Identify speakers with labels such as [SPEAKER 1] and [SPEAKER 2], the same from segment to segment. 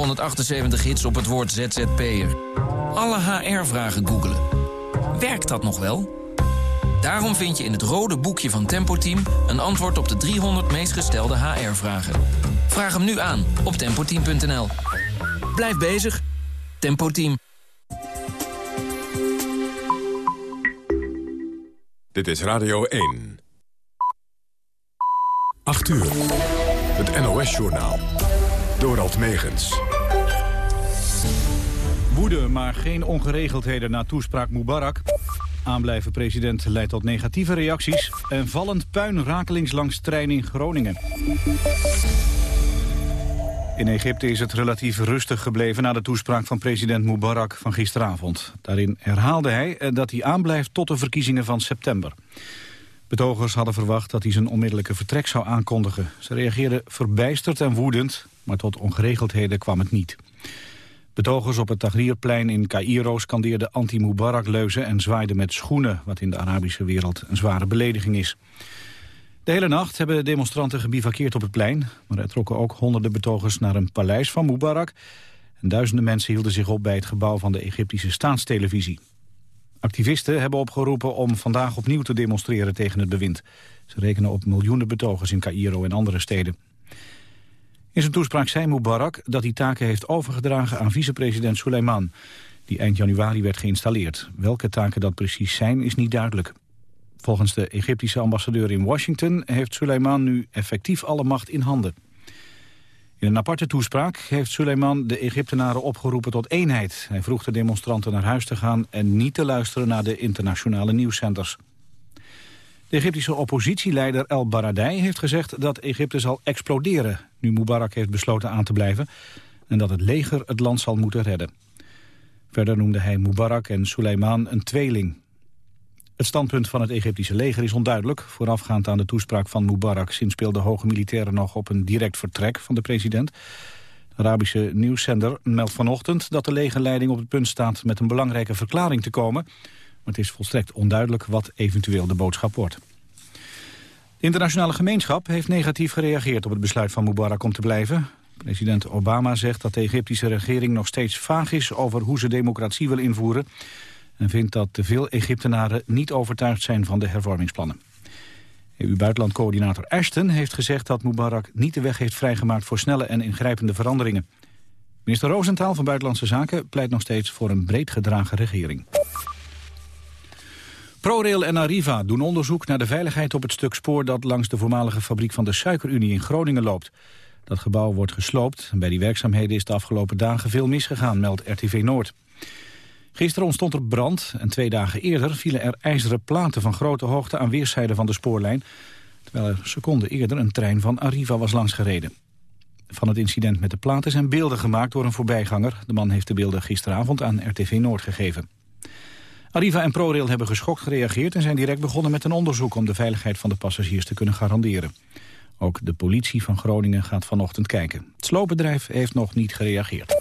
[SPEAKER 1] 178 hits op het woord ZZP'er. Alle HR-vragen googelen. Werkt dat nog wel? Daarom vind je in het rode boekje van Tempo Team... een antwoord op de 300 meest gestelde HR-vragen. Vraag hem nu aan op tempoteam.nl. Blijf bezig. Tempo Team.
[SPEAKER 2] Dit is Radio 1. 8 uur. Het NOS-journaal. Dorald Megens.
[SPEAKER 3] Woede, maar geen ongeregeldheden na toespraak Mubarak. Aanblijven president leidt tot negatieve reacties. En vallend puin rakelings langs trein in Groningen. In Egypte is het relatief rustig gebleven na de toespraak van president Mubarak van gisteravond. Daarin herhaalde hij eh, dat hij aanblijft tot de verkiezingen van september. Betogers hadden verwacht dat hij zijn onmiddellijke vertrek zou aankondigen. Ze reageerden verbijsterd en woedend, maar tot ongeregeldheden kwam het niet. Betogers op het Tahrirplein in Cairo scandeerden anti-Mubarak-leuzen en zwaaiden met schoenen, wat in de Arabische wereld een zware belediging is. De hele nacht hebben demonstranten gebivakkeerd op het plein, maar er trokken ook honderden betogers naar een paleis van Mubarak en duizenden mensen hielden zich op bij het gebouw van de Egyptische staatstelevisie. Activisten hebben opgeroepen om vandaag opnieuw te demonstreren tegen het bewind. Ze rekenen op miljoenen betogers in Cairo en andere steden. In zijn toespraak zei Mubarak dat hij taken heeft overgedragen aan vicepresident Suleiman, die eind januari werd geïnstalleerd. Welke taken dat precies zijn is niet duidelijk. Volgens de Egyptische ambassadeur in Washington heeft Suleiman nu effectief alle macht in handen. In een aparte toespraak heeft Suleiman de Egyptenaren opgeroepen tot eenheid. Hij vroeg de demonstranten naar huis te gaan en niet te luisteren naar de internationale nieuwscenters. De Egyptische oppositieleider El Baradei heeft gezegd dat Egypte zal exploderen... nu Mubarak heeft besloten aan te blijven... en dat het leger het land zal moeten redden. Verder noemde hij Mubarak en Suleiman een tweeling. Het standpunt van het Egyptische leger is onduidelijk. Voorafgaand aan de toespraak van Mubarak zinspeelden hoge militairen nog op een direct vertrek van de president. De Arabische nieuwszender meldt vanochtend dat de legerleiding op het punt staat met een belangrijke verklaring te komen. Maar het is volstrekt onduidelijk wat eventueel de boodschap wordt. De internationale gemeenschap heeft negatief gereageerd op het besluit van Mubarak om te blijven. President Obama zegt dat de Egyptische regering nog steeds vaag is over hoe ze democratie wil invoeren en vindt dat te veel Egyptenaren niet overtuigd zijn van de hervormingsplannen. EU-buitenlandcoördinator Ashton heeft gezegd dat Mubarak niet de weg heeft vrijgemaakt voor snelle en ingrijpende veranderingen. Minister Rosenthal van Buitenlandse Zaken pleit nog steeds voor een breed gedragen regering. ProRail en Arriva doen onderzoek naar de veiligheid op het stuk spoor dat langs de voormalige fabriek van de Suikerunie in Groningen loopt. Dat gebouw wordt gesloopt bij die werkzaamheden is de afgelopen dagen veel misgegaan, meldt RTV Noord. Gisteren ontstond er brand en twee dagen eerder vielen er ijzeren platen van grote hoogte aan weerszijden van de spoorlijn, terwijl er seconden eerder een trein van Arriva was langsgereden. Van het incident met de platen zijn beelden gemaakt door een voorbijganger. De man heeft de beelden gisteravond aan RTV Noord gegeven. Arriva en ProRail hebben geschokt gereageerd en zijn direct begonnen met een onderzoek om de veiligheid van de passagiers te kunnen garanderen. Ook de politie van Groningen gaat vanochtend kijken. Het sloopbedrijf heeft nog niet gereageerd.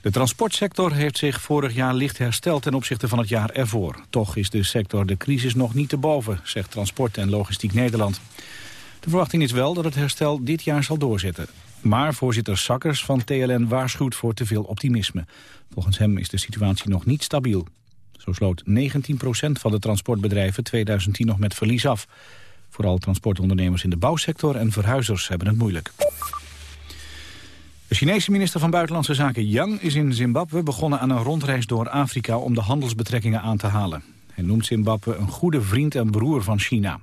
[SPEAKER 3] De transportsector heeft zich vorig jaar licht hersteld ten opzichte van het jaar ervoor. Toch is de sector de crisis nog niet te boven, zegt Transport en Logistiek Nederland. De verwachting is wel dat het herstel dit jaar zal doorzetten. Maar voorzitter Sakkers van TLN waarschuwt voor te veel optimisme. Volgens hem is de situatie nog niet stabiel. Zo sloot 19% van de transportbedrijven 2010 nog met verlies af. Vooral transportondernemers in de bouwsector en verhuizers hebben het moeilijk. De Chinese minister van Buitenlandse Zaken Yang is in Zimbabwe begonnen aan een rondreis door Afrika om de handelsbetrekkingen aan te halen. Hij noemt Zimbabwe een goede vriend en broer van China.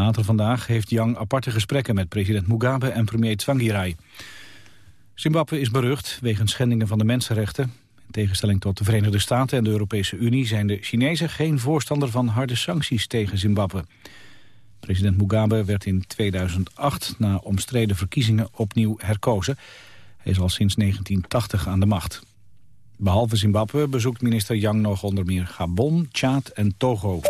[SPEAKER 3] Later vandaag heeft Yang aparte gesprekken met president Mugabe en premier Tsvangirai. Zimbabwe is berucht wegens schendingen van de mensenrechten. In tegenstelling tot de Verenigde Staten en de Europese Unie... zijn de Chinezen geen voorstander van harde sancties tegen Zimbabwe. President Mugabe werd in 2008 na omstreden verkiezingen opnieuw herkozen. Hij is al sinds 1980 aan de macht. Behalve Zimbabwe bezoekt minister Yang nog onder meer Gabon, Tjaad en Togo.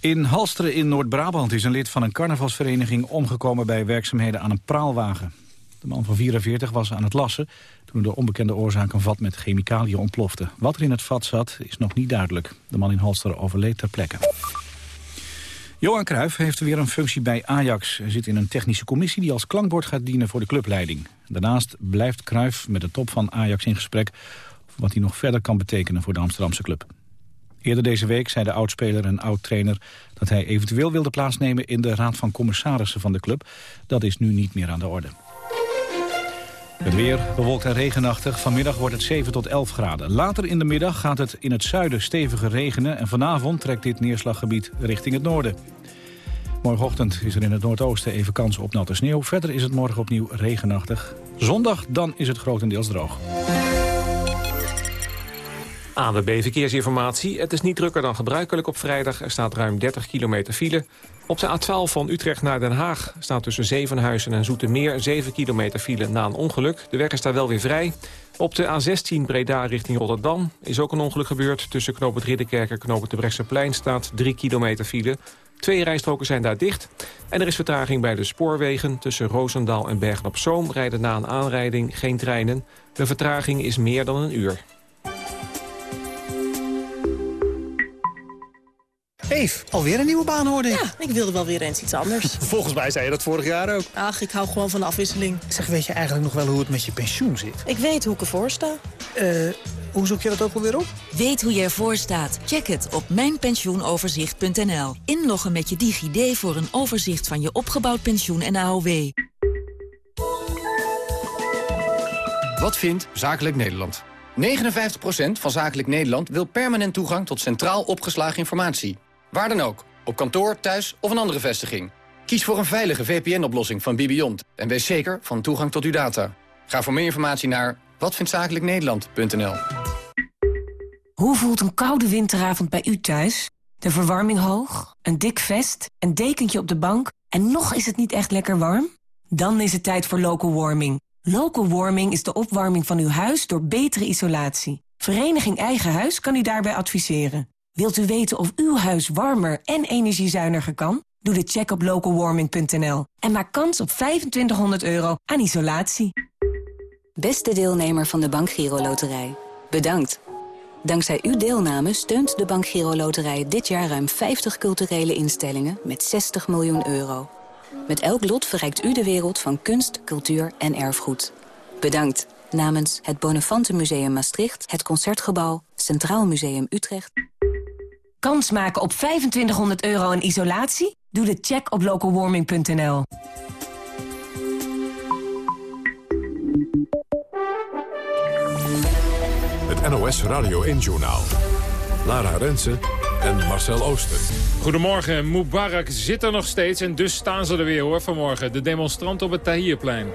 [SPEAKER 3] In Halsteren in Noord-Brabant is een lid van een carnavalsvereniging omgekomen bij werkzaamheden aan een praalwagen. De man van 44 was aan het lassen toen de onbekende oorzaak een vat met chemicaliën ontplofte. Wat er in het vat zat is nog niet duidelijk. De man in Halsteren overleed ter plekke. Johan Cruijff heeft weer een functie bij Ajax. Hij zit in een technische commissie die als klankbord gaat dienen voor de clubleiding. Daarnaast blijft Cruijff met de top van Ajax in gesprek... over wat hij nog verder kan betekenen voor de Amsterdamse club. Eerder deze week zei de oudspeler en oud-trainer... dat hij eventueel wilde plaatsnemen in de raad van commissarissen van de club. Dat is nu niet meer aan de orde. Het weer bewolkt en regenachtig. Vanmiddag wordt het 7 tot 11 graden. Later in de middag gaat het in het zuiden steviger regenen... en vanavond trekt dit neerslaggebied richting het noorden. Morgenochtend is er in het noordoosten even kans op natte sneeuw. Verder is het morgen opnieuw regenachtig. Zondag dan is het grotendeels droog.
[SPEAKER 4] ANWB Verkeersinformatie. Het is niet drukker dan gebruikelijk op vrijdag. Er staat ruim 30 kilometer file. Op de A12 van Utrecht naar Den Haag staat tussen Zevenhuizen en Zoetermeer 7 kilometer file na een ongeluk. De weg is daar wel weer vrij. Op de A16 Breda richting Rotterdam is ook een ongeluk gebeurd. Tussen Knoop het Ridderkerk en Knoop het de Brechtseplein staat 3 kilometer file. Twee rijstroken zijn daar dicht. En er is vertraging bij de spoorwegen. Tussen Roosendaal en Bergen-op-Zoom rijden na een aanrijding geen treinen. De vertraging is meer dan een uur.
[SPEAKER 5] Eve, alweer een nieuwe baan hoorde ik.
[SPEAKER 6] Ja, ik wilde wel weer eens iets anders.
[SPEAKER 5] Volgens mij zei je dat vorig jaar ook.
[SPEAKER 6] Ach, ik hou gewoon van de afwisseling.
[SPEAKER 5] Zeg, weet je eigenlijk nog wel hoe het met je pensioen zit?
[SPEAKER 6] Ik weet hoe ik ervoor sta.
[SPEAKER 5] Eh, hoe zoek je dat ook alweer op?
[SPEAKER 7] Weet hoe je ervoor staat? Check het op mijnpensioenoverzicht.nl. Inloggen met je DigiD voor een overzicht van je opgebouwd pensioen en AOW.
[SPEAKER 8] Wat vindt Zakelijk Nederland? 59% van Zakelijk Nederland wil permanent toegang tot centraal opgeslagen informatie. Waar dan ook, op kantoor, thuis of een andere vestiging. Kies voor een veilige VPN-oplossing van Bibiont en wees zeker van toegang tot uw data. Ga voor meer informatie naar watvindtzakelijknederland.nl
[SPEAKER 9] Hoe voelt een koude winteravond bij u thuis? De verwarming hoog, een dik vest, een dekentje op de bank... en nog is het niet echt lekker warm? Dan is het tijd voor local warming. Local warming is de opwarming van uw huis door betere isolatie. Vereniging Eigen Huis kan u daarbij adviseren. Wilt u weten of uw huis warmer en energiezuiniger kan? Doe de check op localwarming.nl en maak kans op 2500 euro aan isolatie.
[SPEAKER 10] Beste deelnemer van de Bank Giro Loterij, bedankt. Dankzij uw deelname steunt de Bank Giro Loterij dit jaar ruim 50 culturele instellingen met 60 miljoen euro. Met elk lot verrijkt u de wereld van kunst, cultuur en erfgoed. Bedankt namens het Bonafante Museum Maastricht, het Concertgebouw, Centraal Museum Utrecht.
[SPEAKER 9] Kans maken op 2500 euro aan isolatie? Doe de check op localwarming.nl.
[SPEAKER 2] Het NOS Radio 1-journaal. Lara Rensen en Marcel Ooster.
[SPEAKER 11] Goedemorgen, Mubarak zit er nog steeds en dus staan ze er weer hoor vanmorgen. De demonstranten op het Tahrirplein.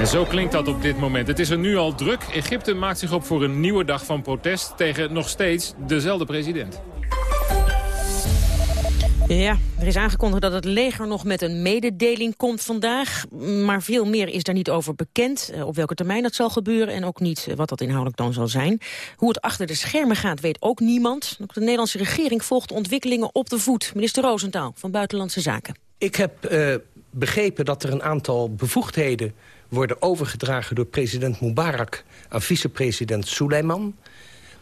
[SPEAKER 11] En zo klinkt dat op dit moment. Het is er nu al druk. Egypte maakt zich op voor een nieuwe dag van protest tegen nog steeds dezelfde president.
[SPEAKER 6] Ja, er is aangekondigd dat het leger nog met een mededeling komt vandaag. Maar veel meer is daar niet over bekend. Eh, op welke termijn dat zal gebeuren en ook niet eh, wat dat inhoudelijk dan zal zijn. Hoe het achter de schermen gaat weet ook niemand. Ook de Nederlandse regering volgt de ontwikkelingen op de voet. Minister Roosentaal van Buitenlandse Zaken.
[SPEAKER 12] Ik heb uh, begrepen dat er een aantal bevoegdheden worden overgedragen door president Mubarak aan vicepresident Suleiman.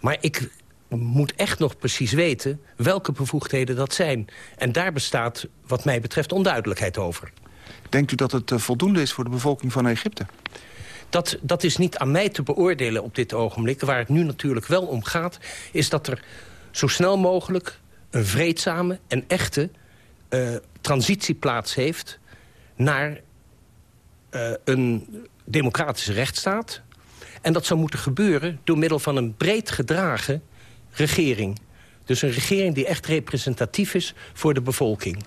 [SPEAKER 12] Maar ik moet echt nog precies weten welke bevoegdheden dat zijn. En daar bestaat wat mij betreft onduidelijkheid over.
[SPEAKER 13] Denkt u dat het eh, voldoende is voor de bevolking van Egypte?
[SPEAKER 12] Dat, dat is niet aan mij te beoordelen op dit ogenblik. Waar het nu natuurlijk wel om gaat... is dat er zo snel mogelijk een vreedzame en echte uh, transitie plaats heeft... naar uh, een democratische rechtsstaat. En dat zou moeten gebeuren door middel van een breed gedragen regering. Dus een regering die echt representatief is voor de bevolking.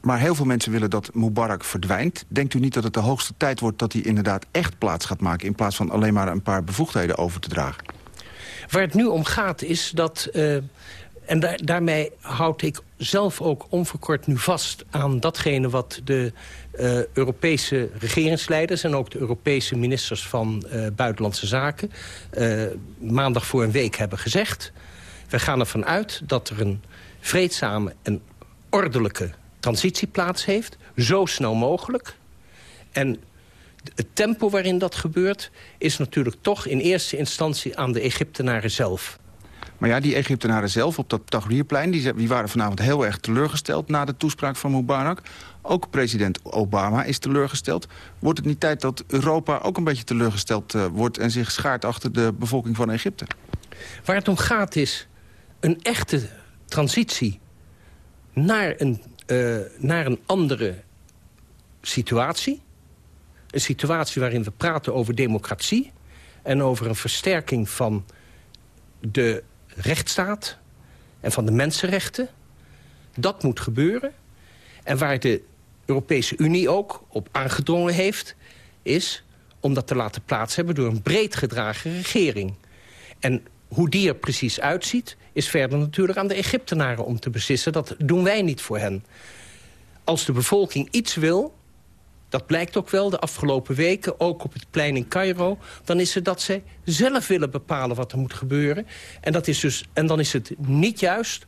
[SPEAKER 13] Maar heel veel mensen willen dat Mubarak verdwijnt. Denkt u niet dat het de hoogste tijd wordt dat hij inderdaad echt plaats gaat maken... in plaats van alleen maar een paar bevoegdheden over te dragen?
[SPEAKER 12] Waar het nu om gaat is dat... Uh, en daar, daarmee houd ik zelf ook onverkort nu vast aan datgene wat de uh, Europese regeringsleiders... en ook de Europese ministers van uh, Buitenlandse Zaken... Uh, maandag voor een week hebben gezegd. We gaan ervan uit dat er een vreedzame en ordelijke transitie plaats heeft. Zo snel mogelijk. En het tempo waarin dat gebeurt... is natuurlijk toch in eerste instantie aan de Egyptenaren zelf
[SPEAKER 13] Maar ja, die Egyptenaren zelf op dat Tahrirplein... Die, die waren vanavond heel erg teleurgesteld na de toespraak van Mubarak. Ook president Obama is teleurgesteld. Wordt het niet tijd dat Europa ook een beetje teleurgesteld uh, wordt... en zich schaart achter de bevolking van Egypte?
[SPEAKER 12] Waar het om gaat is een echte transitie naar een, uh, naar een andere situatie. Een situatie waarin we praten over democratie... en over een versterking van de rechtsstaat en van de mensenrechten. Dat moet gebeuren. En waar de Europese Unie ook op aangedrongen heeft... is om dat te laten plaats hebben door een breed gedragen regering. En hoe die er precies uitziet, is verder natuurlijk aan de Egyptenaren om te beslissen. Dat doen wij niet voor hen. Als de bevolking iets wil, dat blijkt ook wel de afgelopen weken, ook op het plein in Cairo... dan is het dat zij zelf willen bepalen wat er moet gebeuren. En, dat is dus, en dan is het niet juist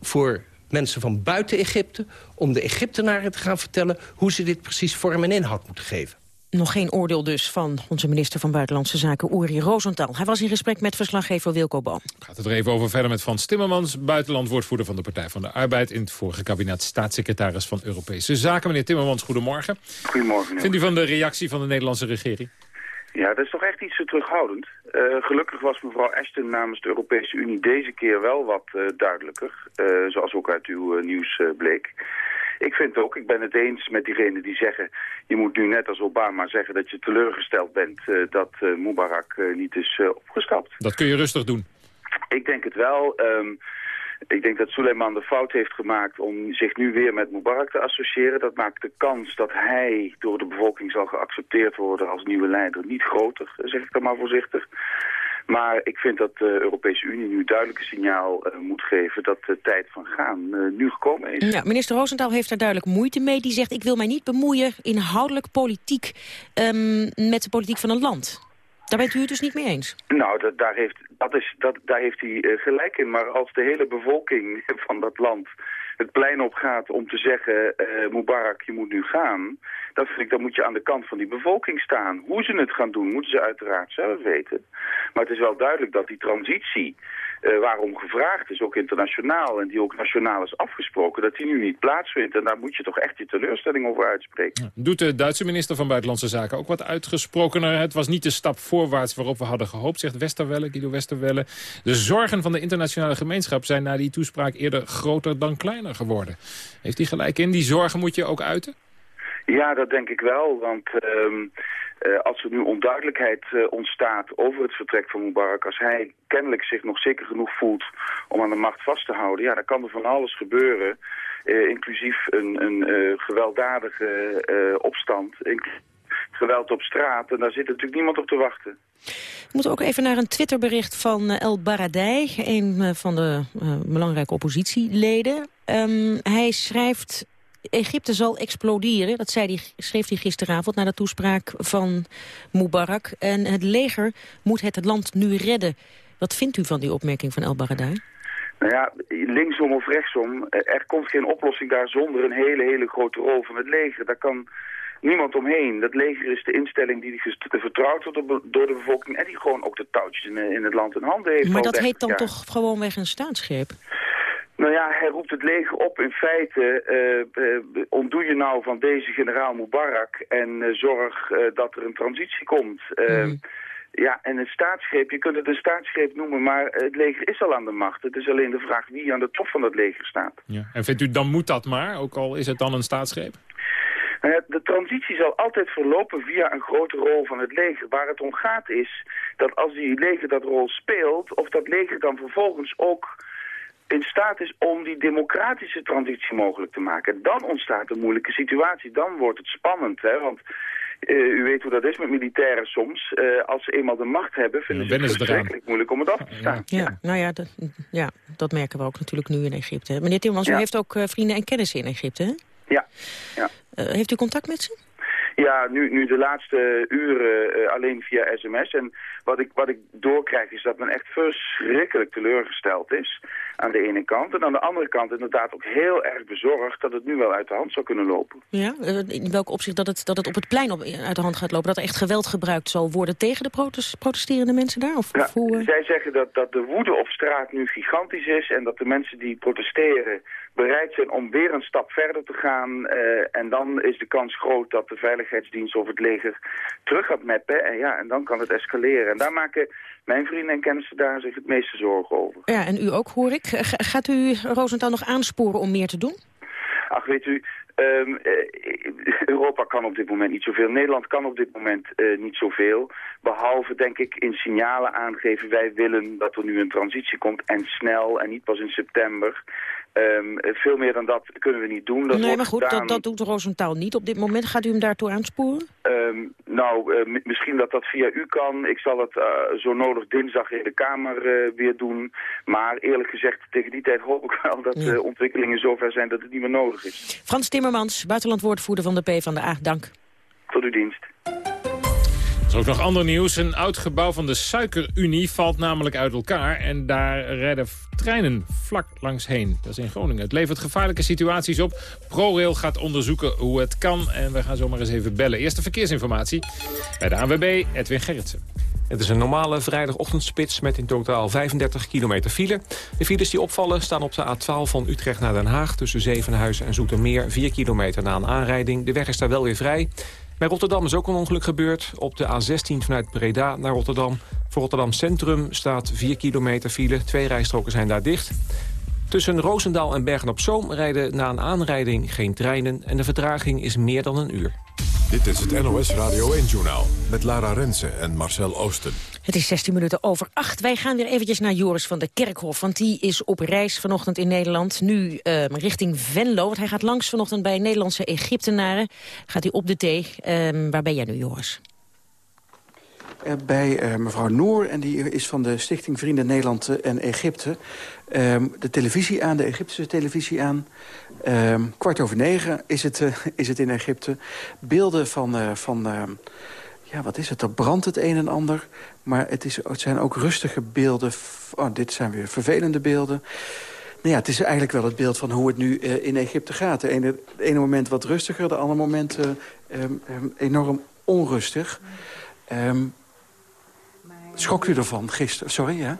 [SPEAKER 12] voor mensen van buiten Egypte... om de Egyptenaren te gaan vertellen hoe ze dit precies vorm en inhoud moeten geven.
[SPEAKER 6] Nog geen oordeel dus van onze minister van Buitenlandse Zaken, Uri Rosenthal. Hij was in gesprek met verslaggever Wilco Boom.
[SPEAKER 11] Gaat het er even over verder met Frans Timmermans, buitenlandwoordvoerder van de Partij van de Arbeid. In het vorige kabinet staatssecretaris van Europese Zaken. Meneer Timmermans, goedemorgen.
[SPEAKER 14] Goedemorgen.
[SPEAKER 11] Vindt u van de reactie van de Nederlandse regering?
[SPEAKER 14] Ja, dat is toch echt iets te terughoudend. Uh, gelukkig was mevrouw Ashton namens de Europese Unie deze keer wel wat uh, duidelijker. Uh, zoals ook uit uw nieuws bleek. Ik vind ook, ik ben het eens met diegenen die zeggen... je moet nu net als Obama zeggen dat je teleurgesteld bent... Uh, dat uh, Mubarak uh, niet is opgestapt.
[SPEAKER 11] Dat kun je rustig doen.
[SPEAKER 14] Ik denk het wel. Um, ik denk dat Suleiman de fout heeft gemaakt om zich nu weer met Mubarak te associëren. Dat maakt de kans dat hij door de bevolking zal geaccepteerd worden als nieuwe leider niet groter, zeg ik dan maar voorzichtig. Maar ik vind dat de Europese Unie nu duidelijk een signaal uh, moet geven dat de tijd van gaan uh, nu gekomen is.
[SPEAKER 6] Ja, minister Roosentaal heeft daar duidelijk moeite mee. Die zegt ik wil mij niet bemoeien inhoudelijk politiek um, met de politiek van een land. Daar bent u het dus niet mee eens?
[SPEAKER 14] Nou, dat, daar, heeft, dat is, dat, daar heeft hij uh, gelijk in. Maar als de hele bevolking van dat land het plein op gaat om te zeggen... Uh, Mubarak, je moet nu gaan... dan vind ik, dan moet je aan de kant van die bevolking staan. Hoe ze het gaan doen, moeten ze uiteraard zelf weten. Maar het is wel duidelijk dat die transitie... Uh, waarom gevraagd is, ook internationaal... en die ook nationaal is afgesproken, dat die nu niet plaatsvindt. En daar moet je toch echt je teleurstelling over uitspreken.
[SPEAKER 11] Doet de Duitse minister van Buitenlandse Zaken ook wat uitgesprokener? Het was niet de stap voorwaarts waarop we hadden gehoopt, zegt Westerwelle, Guido Westerwelle. De zorgen van de internationale gemeenschap zijn na die toespraak eerder groter dan kleiner geworden. Heeft hij gelijk in? Die zorgen moet je ook uiten?
[SPEAKER 14] Ja, dat denk ik wel, want... Um, uh, als er nu onduidelijkheid uh, ontstaat over het vertrek van Mubarak... als hij kennelijk zich nog zeker genoeg voelt om aan de macht vast te houden... ja, dan kan er van alles gebeuren, uh, inclusief een, een gewelddadige opstand... geweld op straat, en daar zit natuurlijk niemand op te wachten.
[SPEAKER 6] We moeten ook even naar een Twitterbericht van El Baradei, een van de belangrijke oppositieleden. Um, hij schrijft Egypte zal exploderen. Dat zei die, schreef hij gisteravond na de toespraak van Mubarak. En het leger moet het land nu redden. Wat vindt u van die opmerking van El Baradei?
[SPEAKER 14] Nou ja, linksom of rechtsom, er komt geen oplossing daar zonder een hele, hele grote rol van het leger. Daar kan niemand omheen. Dat leger is de instelling die vertrouwd wordt door de bevolking... en die gewoon ook de touwtjes in, in het land in handen heeft.
[SPEAKER 6] Maar dat heet dan jaar. toch gewoonweg een staatsgreep?
[SPEAKER 14] Nou ja, hij roept het leger op. In feite uh, uh, ontdoe je nou van deze generaal Mubarak en uh, zorg dat er een transitie komt. Mm. Ja, en een staatsgreep, je kunt het een staatsgreep noemen, maar het leger is al aan de macht. Het is alleen de vraag wie aan de top van dat leger staat.
[SPEAKER 11] Ja. En vindt u, dan moet dat maar, ook al is het dan een staatsgreep?
[SPEAKER 14] De transitie zal altijd verlopen via een grote rol van het leger. Waar het om gaat is dat als die leger dat rol speelt, of dat leger dan vervolgens ook in staat is om die democratische transitie mogelijk te maken. Dan ontstaat een moeilijke situatie. Dan wordt het spannend. Hè? Want uh, u weet hoe dat is met militairen soms. Uh, als ze eenmaal de macht hebben, vinden ja, ze het verschrikkelijk moeilijk om het af te staan.
[SPEAKER 6] Ja, ja. nou ja dat, ja, dat merken we ook natuurlijk nu in Egypte. Meneer Timmermans, ja. u heeft ook uh, vrienden en kennissen in Egypte, hè?
[SPEAKER 14] Ja. ja.
[SPEAKER 6] heeft u contact met ze?
[SPEAKER 14] Ja, nu, nu de laatste uren uh, alleen via sms. En wat ik, wat ik doorkrijg is dat men echt verschrikkelijk teleurgesteld is aan de ene kant. En aan de andere kant inderdaad ook heel erg bezorgd dat het nu wel uit de hand zou kunnen lopen.
[SPEAKER 6] Ja, in welk opzicht dat het, dat het op het plein op, uit de hand gaat lopen? Dat er echt geweld gebruikt zal worden tegen de protest, protesterende mensen daar? Of,
[SPEAKER 14] ja,
[SPEAKER 6] of hoe,
[SPEAKER 14] Zij zeggen dat, dat de woede op straat nu gigantisch is en dat de mensen die protesteren bereid zijn om weer een stap verder te gaan. Uh, en dan is de kans groot dat de veiligheidsdienst of het leger terug gaat meppen. En, ja, en dan kan het escaleren. En daar maken mijn vrienden en kennissen daar zich het meeste zorgen over.
[SPEAKER 6] Ja, en u ook, hoor ik. Gaat u Rosenthal nog aansporen om meer te doen?
[SPEAKER 14] Ach, weet u, Um, Europa kan op dit moment niet zoveel. Nederland kan op dit moment uh, niet zoveel. Behalve, denk ik, in signalen aangeven... wij willen dat er nu een transitie komt en snel en niet pas in september. Um, veel meer dan dat kunnen we niet doen. Dat
[SPEAKER 6] nee, maar goed, dat, dat doet Roosentaal niet op dit moment. Gaat u hem daartoe aansporen?
[SPEAKER 14] Um, nou, uh, misschien dat dat via u kan. Ik zal het uh, zo nodig dinsdag in de Kamer uh, weer doen. Maar eerlijk gezegd, tegen die tijd hoop ik wel dat de ontwikkelingen zover zijn dat het niet meer nodig is.
[SPEAKER 6] Frans Timmermans, buitenlandwoordvoerder van de PvdA. Dank.
[SPEAKER 14] Tot uw dienst.
[SPEAKER 11] Er is ook nog ander nieuws. Een oud gebouw van de Suikerunie valt namelijk uit elkaar... en daar rijden treinen vlak langs heen. Dat is in Groningen. Het levert gevaarlijke situaties op. ProRail gaat onderzoeken hoe het kan. En we gaan zomaar eens even bellen. Eerste verkeersinformatie bij de ANWB, Edwin Gerritsen.
[SPEAKER 4] Het is een normale vrijdagochtendspits met in totaal 35 kilometer file. De files die opvallen staan op de A12 van Utrecht naar Den Haag... tussen Zevenhuizen en Zoetermeer, 4 kilometer na een aanrijding. De weg is daar wel weer vrij. Bij Rotterdam is ook een ongeluk gebeurd. Op de A16 vanuit Breda naar Rotterdam. Voor Rotterdam Centrum staat 4 kilometer file. Twee rijstroken zijn daar dicht. Tussen Roosendaal en Bergen-op-Zoom rijden na een aanrijding geen treinen... en de vertraging is meer dan een uur.
[SPEAKER 2] Dit is het NOS Radio 1-journaal met Lara Rensen en Marcel Oosten.
[SPEAKER 6] Het is 16 minuten over 8. Wij gaan weer eventjes naar Joris van der Kerkhof. Want die is op reis vanochtend in Nederland. Nu uh, richting Venlo. Want hij gaat langs vanochtend bij Nederlandse Egyptenaren. Gaat hij op de thee. Uh, waar ben jij nu, Joris?
[SPEAKER 15] Uh, bij uh, mevrouw Noor. En die is van de Stichting Vrienden Nederland en Egypte. Ehm, de televisie aan, de Egyptische televisie aan. Ehm, kwart over negen is het, is het in Egypte. Beelden van... van ja, wat is het? Er brandt het een en ander. Maar het, is, het zijn ook rustige beelden. Oh, dit zijn weer vervelende beelden. Nou ja, het is eigenlijk wel het beeld van hoe het nu in Egypte gaat. Het ene, ene, moment wat rustiger, de andere moment enorm onrustig. Um, schok u ervan gisteren? Sorry, ja?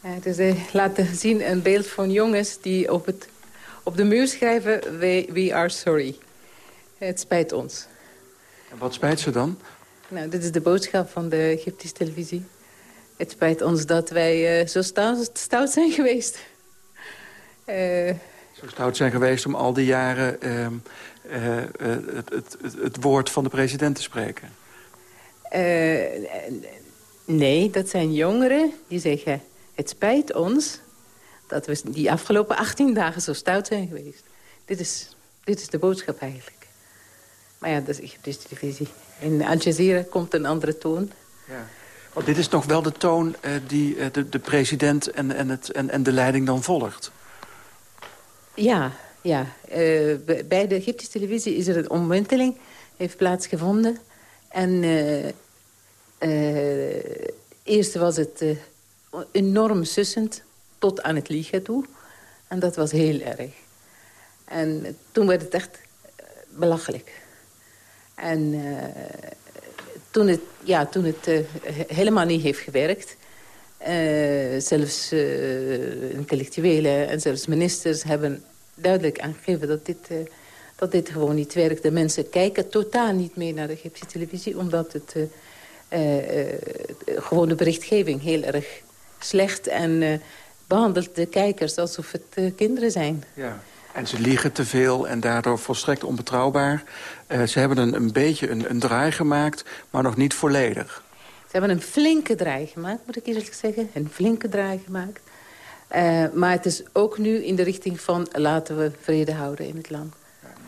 [SPEAKER 16] ja dus, uh, laten zien een beeld van jongens die op, het, op de muur schrijven... We, we are sorry. Het spijt ons.
[SPEAKER 15] En wat spijt ze dan?
[SPEAKER 16] Nou, dit is de boodschap van de Egyptische televisie. Het spijt ons dat wij uh, zo stout, stout, zijn geweest.
[SPEAKER 15] Uh, zo stout zijn geweest om al die jaren uh, het, het, het, het, woord van de president te spreken.
[SPEAKER 16] Nee, dat zijn jongeren die zeggen... het spijt ons dat we die afgelopen 18 dagen zo stout zijn geweest. Dit is, dit is de boodschap eigenlijk. Maar ja, dat is Egyptische televisie. In Al Jazeera komt een andere toon.
[SPEAKER 15] Ja. Want dit is nog wel de toon uh, die uh, de, de, president en, en, het, en, en de leiding dan volgt.
[SPEAKER 16] Ja, ja. Uh, bij de Egyptische televisie is er een omwenteling, heeft plaatsgevonden. En eerst was het enorm sussend, tot aan het liegen toe. En dat was heel erg. En toen werd het echt belachelijk. En toen het, ja, toen het helemaal niet heeft gewerkt... Zelfs intellectuelen en zelfs ministers hebben duidelijk aangegeven... dat dit, dat dit gewoon niet werkt. De mensen kijken totaal niet meer naar de Egyptische televisie... omdat het gewoon de berichtgeving heel erg slecht... en behandelt de kijkers alsof het kinderen zijn.
[SPEAKER 15] Ja. En ze liegen te veel en daardoor volstrekt onbetrouwbaar. Uh, ze hebben een, een beetje een, een draai gemaakt, maar nog niet volledig.
[SPEAKER 16] Ze hebben een flinke draai gemaakt, moet ik eerlijk zeggen. Een flinke draai gemaakt. Uh, maar het is ook nu in de richting van laten we vrede houden in het land.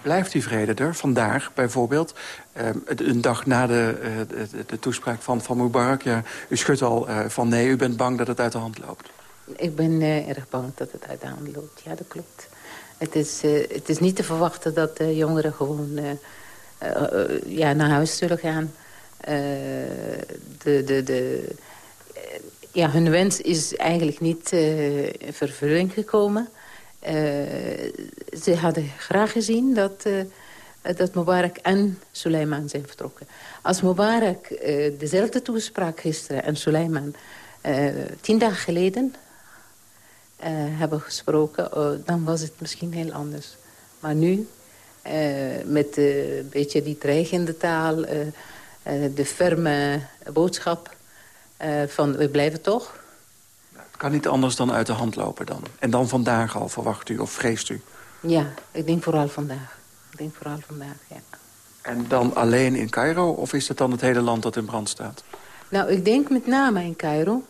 [SPEAKER 15] Blijft die vrede er? Vandaag bijvoorbeeld, uh, een dag na de, de, de, toespraak van, van Mubarak. Ja, u schudt al van nee, u bent bang dat het uit de hand loopt.
[SPEAKER 16] Ik ben erg bang dat het uit de hand loopt, ja dat klopt. Het is, het is niet te verwachten dat de jongeren gewoon ja, naar huis zullen gaan. de, de, de, ja, hun wens is eigenlijk niet in vervulling gekomen. Ze hadden graag gezien dat, dat Mubarak en Suleiman zijn vertrokken. Als Mubarak dezelfde toespraak gisteren en Suleiman tien dagen geleden hebben gesproken, uh, dan was het misschien heel anders. Maar nu, met een beetje die dreigende taal, de ferme boodschap van we blijven toch.
[SPEAKER 15] Het kan niet anders dan uit de hand lopen dan. En dan vandaag al, verwacht u of vreest u?
[SPEAKER 16] Ja, ik denk vooral vandaag. Ik denk vooral vandaag, ja.
[SPEAKER 15] En dan alleen in Cairo of is het dan het hele land dat in brand staat?
[SPEAKER 16] Nou, ik denk met name in Cairo.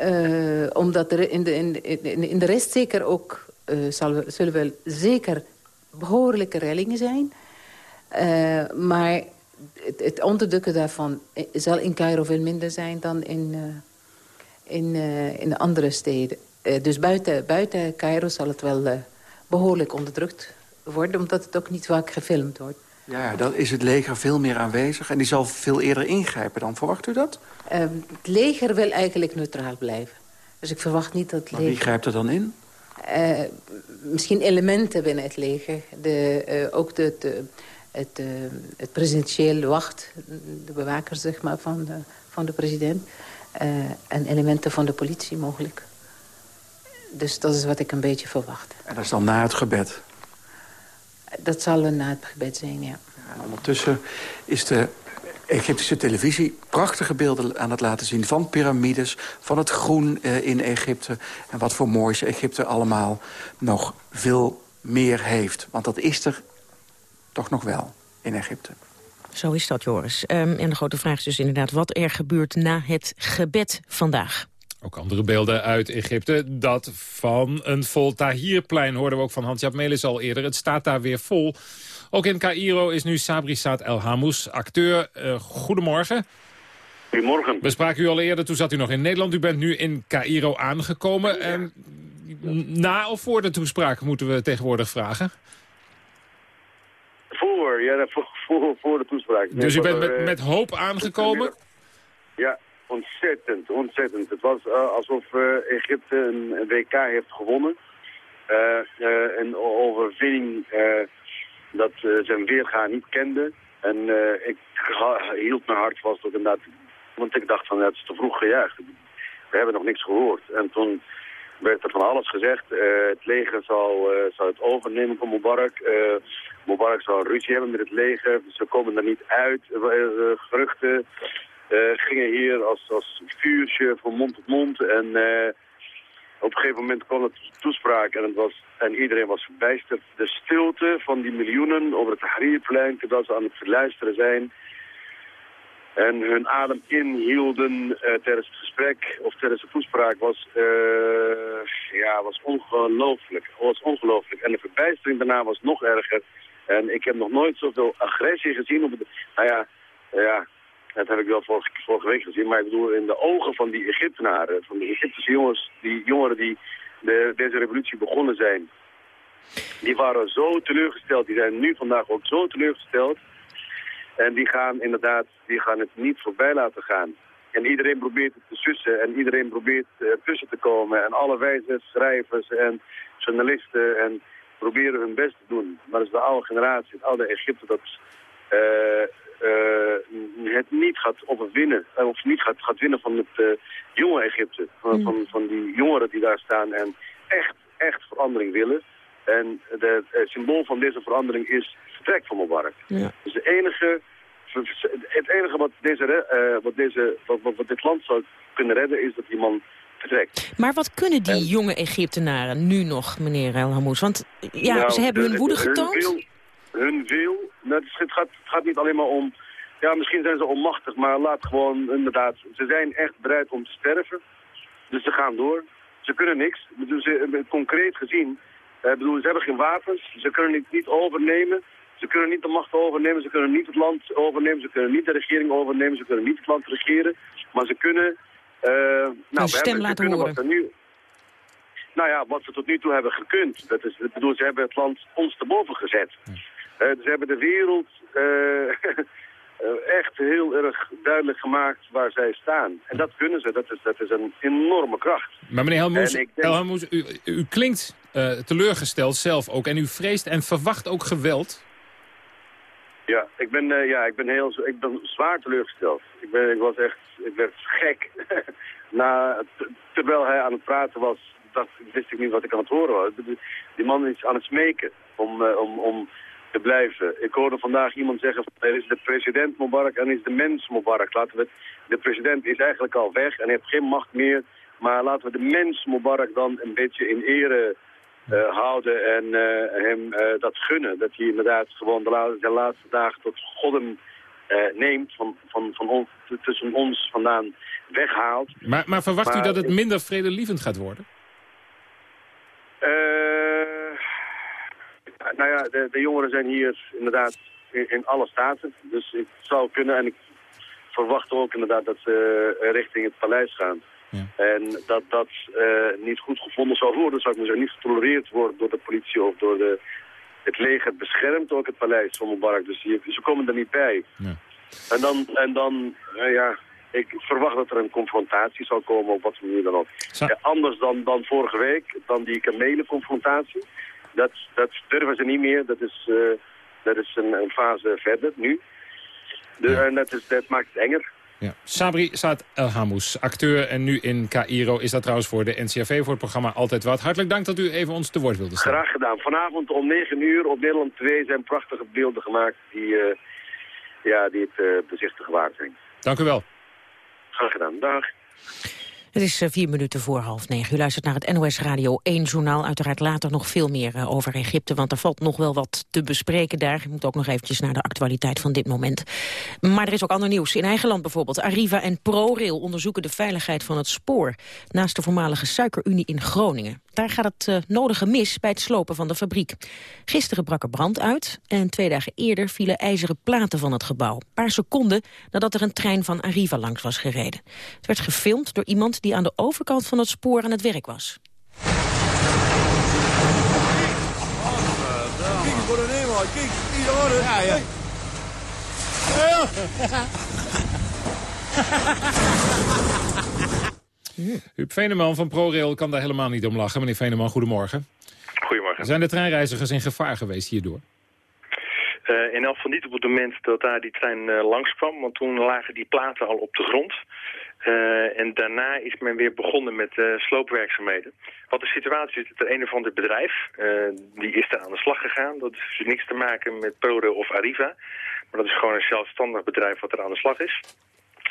[SPEAKER 16] Uh, omdat er in de, in, in, in de rest zeker ook... Uh, zal, zullen wel zeker behoorlijke rellingen zijn. Uh, maar het, het, onderdrukken daarvan zal in Cairo veel minder zijn dan in, in, in de andere steden. dus buiten, buiten Cairo zal het wel behoorlijk onderdrukt worden... omdat het ook niet vaak gefilmd wordt.
[SPEAKER 15] Ja, dan is het leger veel meer aanwezig en die zal veel eerder ingrijpen dan. Verwacht u dat?
[SPEAKER 16] Uh, het leger wil eigenlijk neutraal blijven. Dus ik verwacht niet dat het
[SPEAKER 15] leger... wie grijpt er dan in?
[SPEAKER 16] Uh, misschien elementen binnen het leger. De, uh, ook de, de, het, het presidentieel wacht, de bewakers zeg maar, van, de, van de president. En elementen van de politie mogelijk. Dus dat is wat ik een beetje verwacht.
[SPEAKER 15] En dat is dan na het gebed?
[SPEAKER 16] Dat zal een na het gebed zijn, ja.
[SPEAKER 15] En ondertussen is de Egyptische televisie prachtige beelden aan het laten zien... van piramides, van het groen eh, in Egypte... en wat voor moois Egypte allemaal nog veel meer heeft. Want dat is er toch nog wel in Egypte.
[SPEAKER 6] Zo is dat, Joris. Um, en de grote vraag is dus inderdaad wat er gebeurt na het gebed vandaag.
[SPEAKER 11] Ook andere beelden uit Egypte. Dat van een vol Tahirplein hoorden we ook van Hans-Jaap Melis al eerder. Het staat daar weer vol. Ook in Cairo is nu Sabri Saad El Hamous, acteur. Uh, goedemorgen.
[SPEAKER 17] Goedemorgen.
[SPEAKER 11] We spraken u al eerder, toen zat u nog in Nederland. U bent nu in Cairo aangekomen. En na of voor de toespraak moeten we tegenwoordig vragen?
[SPEAKER 17] Voor, ja, voor, voor, de toespraak.
[SPEAKER 11] Dus u bent met, eh, met hoop aangekomen?
[SPEAKER 17] Ja, ontzettend, ontzettend. Het was uh, alsof uh, Egypte een, WK heeft gewonnen. Een overwinning dat zijn weerga niet kende. En ik hield mijn hart vast ook inderdaad, want ik dacht van het is te vroeg gejuicht. We hebben nog niks gehoord. En toen werd er van alles gezegd. het leger zal, zal het overnemen van Mubarak. Mubarak zal ruzie hebben met het leger. Ze komen er niet uit. geruchten gingen hier als, als vuurtje van mond tot mond. En op een gegeven moment kwam het toespraak en, het was, en iedereen was verbijsterd. De stilte van die miljoenen over het Tahrirplein, terwijl ze aan het verluisteren zijn. En hun adem inhielden uh, tijdens het gesprek of tijdens de toespraak was, ja, was ongelooflijk. Was ongelooflijk. En de verbijstering daarna was nog erger. En ik heb nog nooit zoveel agressie gezien. Op het, nou ja, ja, dat heb ik wel vorige, vorige week gezien. Maar ik bedoel, in de ogen van die Egyptenaren, van die Egyptische jongens, die jongeren die de, deze revolutie begonnen zijn. Die waren zo teleurgesteld, die zijn nu vandaag ook zo teleurgesteld. En die gaan inderdaad, die gaan het niet voorbij laten gaan. En iedereen probeert het te sussen en iedereen probeert uh, tussen te komen. En alle wijze schrijvers en journalisten en proberen hun best te doen. Maar dat is de oude generatie, het oude Egypte dat uh, uh, het niet gaat overwinnen, eh, of niet gaat, gaat winnen van het jonge Egypte. Van, mm. van, van, die jongeren die daar staan en echt, echt verandering willen. En het symbool van deze verandering is vertrek van Mubarak. Ja. Dus de enige, het enige wat, deze, uh, wat, deze, wat, wat, wat, dit land zou kunnen redden is dat die man vertrekt.
[SPEAKER 6] Maar wat kunnen die jonge Egyptenaren nu nog, meneer El Hamous? Want ja, nou, ze hebben hun woede getoond
[SPEAKER 17] hun wil. Nou, het, gaat, het gaat niet alleen maar om... Ja, misschien zijn ze onmachtig, maar laat gewoon inderdaad... Ze zijn echt bereid om te sterven. Dus ze gaan door. Ze kunnen niks. Dus, concreet gezien, eh, bedoel, ze hebben geen wapens. Ze kunnen het niet overnemen. Ze kunnen niet de macht overnemen. Ze kunnen niet het land overnemen. Ze kunnen niet de regering overnemen. Ze kunnen niet het land regeren. Maar ze kunnen... Uh, nou,
[SPEAKER 6] stem hebben, laten horen. Wat
[SPEAKER 17] nu, nou ja, wat ze tot nu toe hebben gekund. Dat is, ik bedoel, ze hebben het land ons te boven gezet. ze hebben de wereld echt heel erg duidelijk gemaakt waar zij staan. En dat kunnen ze, dat is, dat is een enorme kracht.
[SPEAKER 11] Maar meneer Helmoes, denk... Helmoes u, u klinkt teleurgesteld zelf ook en u vreest en verwacht ook geweld...
[SPEAKER 17] Ja, ik ben, uh, ja, ik ben, heel, ik ben zwaar teleurgesteld. Ik, ben, ik was echt, ik werd gek. Na, terwijl hij aan het praten was, dacht, wist ik niet wat ik aan het horen was. Die man is aan het smeken om, uh, om, om te blijven. Ik hoorde vandaag iemand zeggen, er is de president Mubarak en is de mens Mubarak. Laten we het, de president is eigenlijk al weg en heeft geen macht meer. Maar laten we de mens Mubarak dan een beetje in ere houden en uh, hem uh, dat gunnen. Dat hij inderdaad gewoon de, la de laatste dagen tot God hem neemt, van, van, van on tussen ons vandaan weghaalt.
[SPEAKER 11] Maar, maar verwacht maar, u dat het minder vredelievend gaat worden?
[SPEAKER 17] nou ja, de, de, jongeren zijn hier inderdaad in, in, alle staten. Dus ik zou kunnen en ik verwacht ook inderdaad dat ze richting het paleis gaan. Ja. En dat dat uh, niet goed gevonden zou worden, zou ik maar zeggen, niet getolereerd worden door de politie of door de, het leger. beschermt ook het paleis van Mubarak, dus die, ze komen er niet bij. Ja. En dan, en dan uh, ja, ik verwacht dat er een confrontatie zal komen op wat voor manier dan ook. Ja, anders dan, dan vorige week, dan die kamele-confrontatie. Dat, dat durven ze niet meer, dat is, uh, dat is een, een fase verder nu. En dat, is, dat maakt het enger.
[SPEAKER 11] Ja. Sabri Saad El Hamous, acteur en nu in Cairo. Is dat trouwens voor de NCRV, voor het programma Altijd Wat. Hartelijk dank dat u even ons te woord wilde staan.
[SPEAKER 17] Graag gedaan. Vanavond om 9 uur op Nederland 2 zijn prachtige beelden gemaakt die, uh, ja, die het uh, bezichtigen waard zijn.
[SPEAKER 11] Dank u wel.
[SPEAKER 17] Graag gedaan. Dag.
[SPEAKER 6] Het is eh, vier minuten voor half negen. U luistert naar het NOS Radio 1 journaal. Uiteraard later nog veel meer uh, over Egypte, want er valt nog wel wat te bespreken daar. Je moet ook nog eventjes naar de actualiteit van dit moment. Maar er is ook ander nieuws. In eigen land bijvoorbeeld. Arriva en ProRail onderzoeken de veiligheid van het spoor. Naast de voormalige suikerunie in Groningen. Daar gaat het uh, nodige mis bij het slopen van de fabriek. Gisteren brak er brand uit en twee dagen eerder vielen ijzeren platen van het gebouw. Een paar seconden nadat er een trein van Arriva langs was gereden. Het werd gefilmd door iemand die aan de overkant van het spoor aan het werk was. Ja, ja.
[SPEAKER 11] Huub Veneman van ProRail kan daar helemaal niet om lachen. Meneer Veneman, goedemorgen.
[SPEAKER 18] Goedemorgen.
[SPEAKER 11] Zijn de treinreizigers in gevaar geweest hierdoor?
[SPEAKER 18] Uh, in elk geval niet op het moment dat daar die trein uh, langskwam, want toen lagen die platen al op de grond. Uh, en daarna is men weer begonnen met sloopwerkzaamheden. Wat de situatie is, dat er een of ander bedrijf, die is daar aan de slag gegaan. Dat heeft dus niks te maken met ProRail of Arriva. Maar dat is gewoon een zelfstandig bedrijf wat er aan de slag is.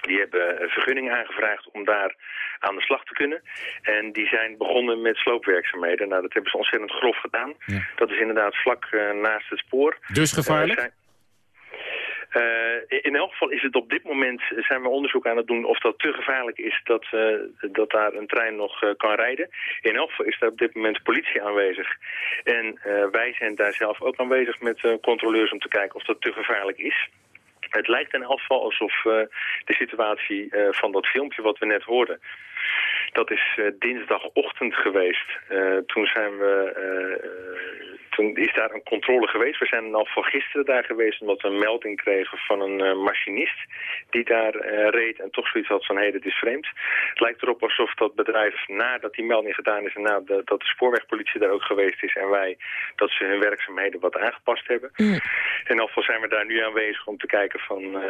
[SPEAKER 18] Die hebben een vergunning aangevraagd om daar aan de slag te kunnen. En die zijn begonnen met sloopwerkzaamheden. Nou, dat hebben ze ontzettend grof gedaan. Ja. Dat is inderdaad vlak uh, naast het spoor.
[SPEAKER 11] Dus gevaarlijk? Uh, zijn...
[SPEAKER 18] Uh, in elk geval is het op dit moment, zijn we onderzoek aan het doen of dat te gevaarlijk is dat, uh, dat daar een trein nog uh, kan rijden. In elk geval is daar op dit moment politie aanwezig. En wij zijn daar zelf ook aanwezig met controleurs om te kijken of dat te gevaarlijk is. Het lijkt elk geval alsof uh, de situatie uh, van dat filmpje wat we net hoorden... dat is uh, dinsdagochtend geweest. toen zijn we toen is daar een controle geweest. We zijn al van gisteren daar geweest omdat we een melding kregen van een uh, machinist die daar uh, reed en toch zoiets had van hé, hey, dit is vreemd. Het lijkt erop alsof dat bedrijf nadat die melding gedaan is en nadat de, spoorwegpolitie daar ook geweest is en wij, dat ze hun werkzaamheden wat aangepast hebben. Mm. In afval zijn we daar nu aanwezig om te kijken van uh,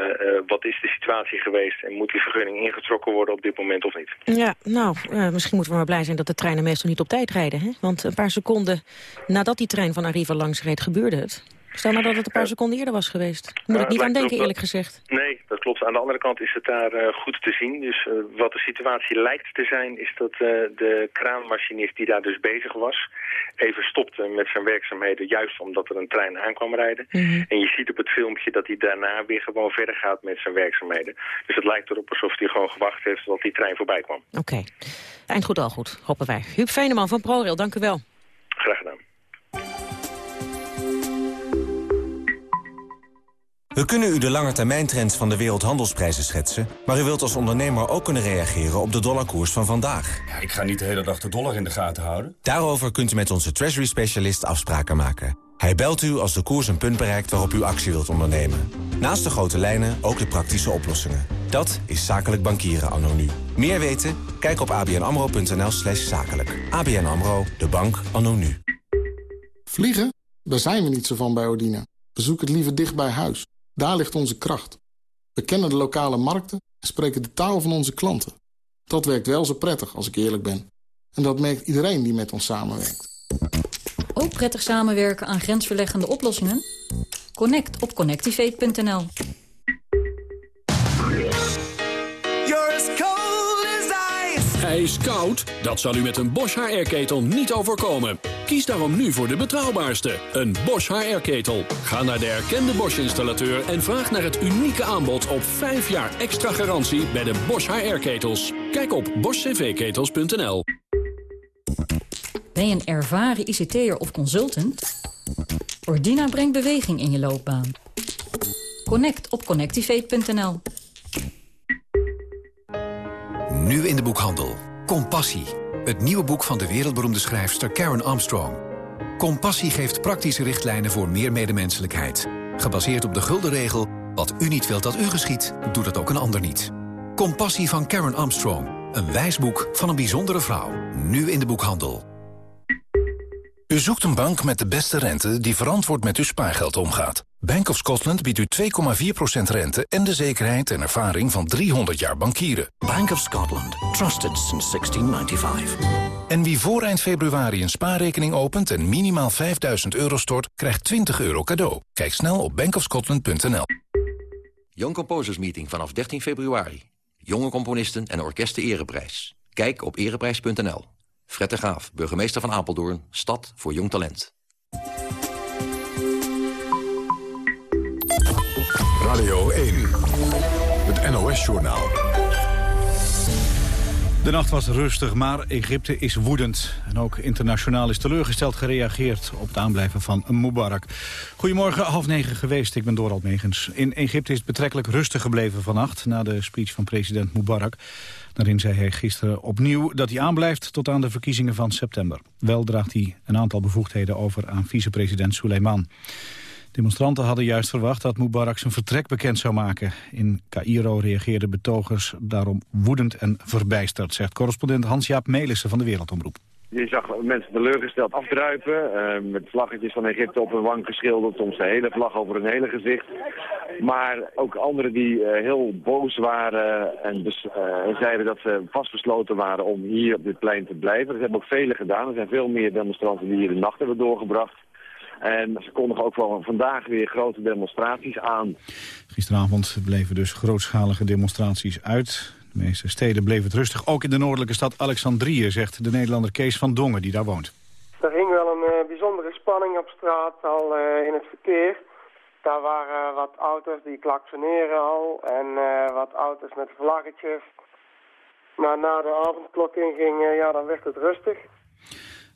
[SPEAKER 18] wat is de situatie geweest en moet die vergunning ingetrokken worden op dit moment of niet.
[SPEAKER 6] Ja, nou, misschien moeten we maar blij zijn dat de treinen meestal niet op tijd rijden. Hè? Want een paar seconden nadat die trein van Arriva langs reed, gebeurde het. Stel maar dat het een paar seconden eerder was geweest. Moet ik niet aan denken, eerlijk gezegd.
[SPEAKER 18] Nee, dat klopt. Aan de andere kant is het daar uh, goed te zien. Dus uh, wat de situatie lijkt te zijn, is dat uh, de kraanmachinist die daar dus bezig was... even stopte met zijn werkzaamheden, juist omdat er een trein aankwam rijden. Mm -hmm. En je ziet op het filmpje dat hij daarna weer gewoon verder gaat met zijn werkzaamheden. Dus het lijkt erop alsof hij gewoon gewacht heeft tot die trein voorbij kwam.
[SPEAKER 6] Oké. Okay. Eind goed al goed, hopen wij. Huub Veneman van ProRail, dank u wel.
[SPEAKER 18] Graag gedaan.
[SPEAKER 19] We kunnen u de langetermijntrends van de wereldhandelsprijzen schetsen... maar u wilt als ondernemer ook kunnen reageren op de dollarkoers van vandaag.
[SPEAKER 20] Ja, ik ga niet de hele dag de dollar in de gaten houden.
[SPEAKER 19] Daarover kunt u met onze treasury specialist afspraken maken. Hij belt u als de koers een punt bereikt waarop u actie wilt ondernemen. Naast de grote lijnen ook de praktische oplossingen. Dat is zakelijk bankieren anno nu. Meer weten? Kijk op abnamro.nl slash zakelijk. ABN AMRO, de bank anno nu.
[SPEAKER 20] Vliegen? Daar zijn we niet zo van bij Ordina. We zoeken het liever dicht bij huis. Daar ligt onze kracht. We kennen de lokale markten en spreken de taal van onze klanten. Dat werkt wel zo prettig, als ik eerlijk ben. En dat merkt iedereen die met ons samenwerkt.
[SPEAKER 21] Ook prettig samenwerken aan grensverleggende oplossingen? Connect op connectivate.nl.
[SPEAKER 22] Ijskoud? Dat zal u met een Bosch HR-ketel niet overkomen. Kies daarom nu voor de betrouwbaarste, een Bosch HR-ketel. Ga naar de erkende Bosch-installateur en vraag naar het unieke aanbod op 5 jaar extra garantie bij de Bosch HR-ketels. Kijk op boschcvketels.nl.
[SPEAKER 21] Ben je een ervaren ICT'er of consultant? Ordina brengt beweging in je loopbaan. Connect op connectivate.nl.
[SPEAKER 23] Nu in de boekhandel. Compassie. Het nieuwe boek van de wereldberoemde schrijfster Karen Armstrong. Compassie geeft praktische richtlijnen voor meer medemenselijkheid. Gebaseerd op de gulden regel... wat u niet wilt dat u geschiet, doet het ook een ander niet. Compassie van Karen Armstrong. Een wijsboek van een bijzondere vrouw. Nu in de boekhandel.
[SPEAKER 24] U zoekt een bank met de beste rente die verantwoord met uw spaargeld omgaat. Bank of Scotland biedt u 2,4% rente en de zekerheid en ervaring van 300 jaar bankieren.
[SPEAKER 25] Bank of Scotland. Trusted since 1695.
[SPEAKER 24] En wie voor eind februari een spaarrekening opent en minimaal 5000 euro stort, krijgt 20 euro cadeau. Kijk snel op bankofscotland.nl.
[SPEAKER 26] Young Composers Meeting vanaf 13 februari. Jonge componisten en orkesten ereprijs. Kijk op ereprijs.nl. Fred de Graaf, burgemeester van Apeldoorn, stad voor jong talent.
[SPEAKER 2] Radio 1, het NOS-journaal.
[SPEAKER 3] De nacht was rustig, maar Egypte is woedend. En ook internationaal is teleurgesteld gereageerd op het aanblijven van Mubarak. Goedemorgen, half negen geweest, ik ben Dorald Megens. In Egypte is het betrekkelijk rustig gebleven vannacht... na de speech van president Mubarak. Daarin zei hij gisteren opnieuw dat hij aanblijft tot aan de verkiezingen van september. Wel draagt hij een aantal bevoegdheden over aan vicepresident Suleiman. Demonstranten hadden juist verwacht dat Mubarak zijn vertrek bekend zou maken. In Cairo reageerden betogers daarom woedend en verbijsterd, zegt correspondent Hans-Jaap Melissen van de Wereldomroep.
[SPEAKER 27] Je zag mensen teleurgesteld afdruipen, uh, met vlaggetjes van Egypte op hun wang geschilderd, soms de hele vlag over hun hele gezicht. Maar ook anderen die uh, heel boos waren en dus, zeiden dat ze vastbesloten waren om hier op dit plein te blijven. Dat hebben ook velen gedaan. Er zijn veel meer demonstranten die hier de nacht hebben doorgebracht. En ze kondigen ook wel vandaag weer grote demonstraties aan.
[SPEAKER 3] Gisteravond bleven dus grootschalige demonstraties uit. De meeste steden bleven het rustig. Ook in de noordelijke stad Alexandrië, zegt de Nederlander Kees van Dongen, die daar woont.
[SPEAKER 28] Er hing wel een uh, bijzondere spanning op straat, al uh, in het verkeer. Daar waren wat auto's die klaksoneren al en uh, wat auto's met vlaggetjes. Maar na de avondklok inging, ja, dan werd het rustig.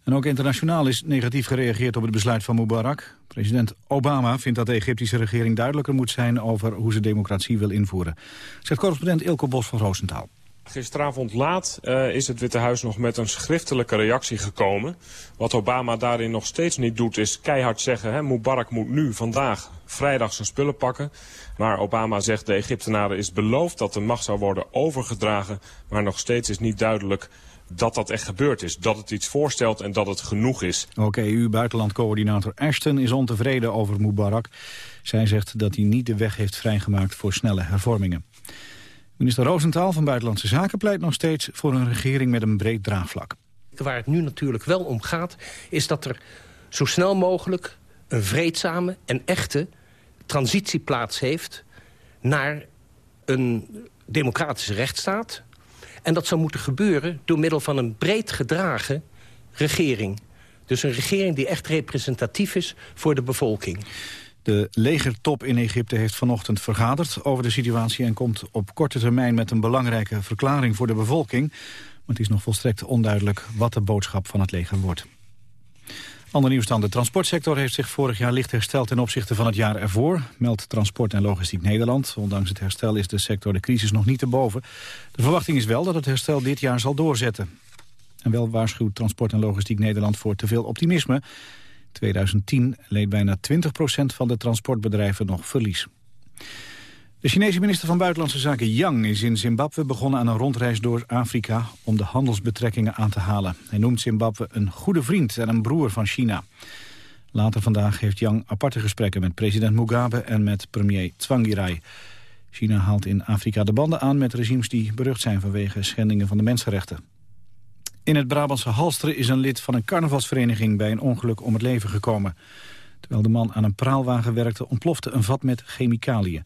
[SPEAKER 3] En ook internationaal is negatief gereageerd op het besluit van Mubarak. President Obama vindt dat de Egyptische regering duidelijker moet zijn... over hoe ze democratie wil invoeren. Zegt correspondent Ilko Bos van Roosentaal.
[SPEAKER 4] Gisteravond laat uh, is het Witte Huis nog met een schriftelijke reactie gekomen. Wat Obama daarin nog steeds niet doet is keihard zeggen... Hè, Mubarak moet nu, vandaag, vrijdag zijn spullen pakken. Maar Obama zegt de Egyptenaren is beloofd dat de macht zou worden overgedragen... maar nog steeds is niet duidelijk dat dat echt gebeurd is. Dat het iets voorstelt en dat het genoeg is.
[SPEAKER 3] Ook EU-buitenlandcoördinator Ashton is ontevreden over Mubarak. Zij zegt dat hij niet de weg heeft vrijgemaakt voor snelle hervormingen. Minister Roosentaal van Buitenlandse Zaken pleit nog steeds voor een regering met een breed draagvlak.
[SPEAKER 12] Waar het nu natuurlijk wel om gaat, is dat er zo snel mogelijk een vreedzame en echte transitie plaats heeft naar een democratische rechtsstaat en dat zou moeten gebeuren door middel van een breed gedragen regering. Dus een regering die echt representatief is voor de bevolking.
[SPEAKER 3] De legertop in Egypte heeft vanochtend vergaderd over de situatie... en komt op korte termijn met een belangrijke verklaring voor de bevolking. Maar het is nog volstrekt onduidelijk wat de boodschap van het leger wordt. Ander nieuws dan. De transportsector heeft zich vorig jaar licht hersteld ten opzichte van het jaar ervoor, meldt Transport en Logistiek Nederland. Ondanks het herstel is de sector de crisis nog niet te boven. De verwachting is wel dat het herstel dit jaar zal doorzetten. En wel waarschuwt Transport en Logistiek Nederland voor te veel optimisme. 2010 leed bijna 20% van de transportbedrijven nog verlies. De Chinese minister van Buitenlandse Zaken Yang is in Zimbabwe begonnen aan een rondreis door Afrika om de handelsbetrekkingen aan te halen. Hij noemt Zimbabwe een goede vriend en een broer van China. Later vandaag heeft Yang aparte gesprekken met president Mugabe en met premier Tsvangirai. China haalt in Afrika de banden aan met regimes die berucht zijn vanwege schendingen van de mensenrechten. In het Brabantse Halsteren is een lid van een carnavalsvereniging bij een ongeluk om het leven gekomen. Terwijl de man aan een praalwagen werkte ontplofte een vat met chemicaliën.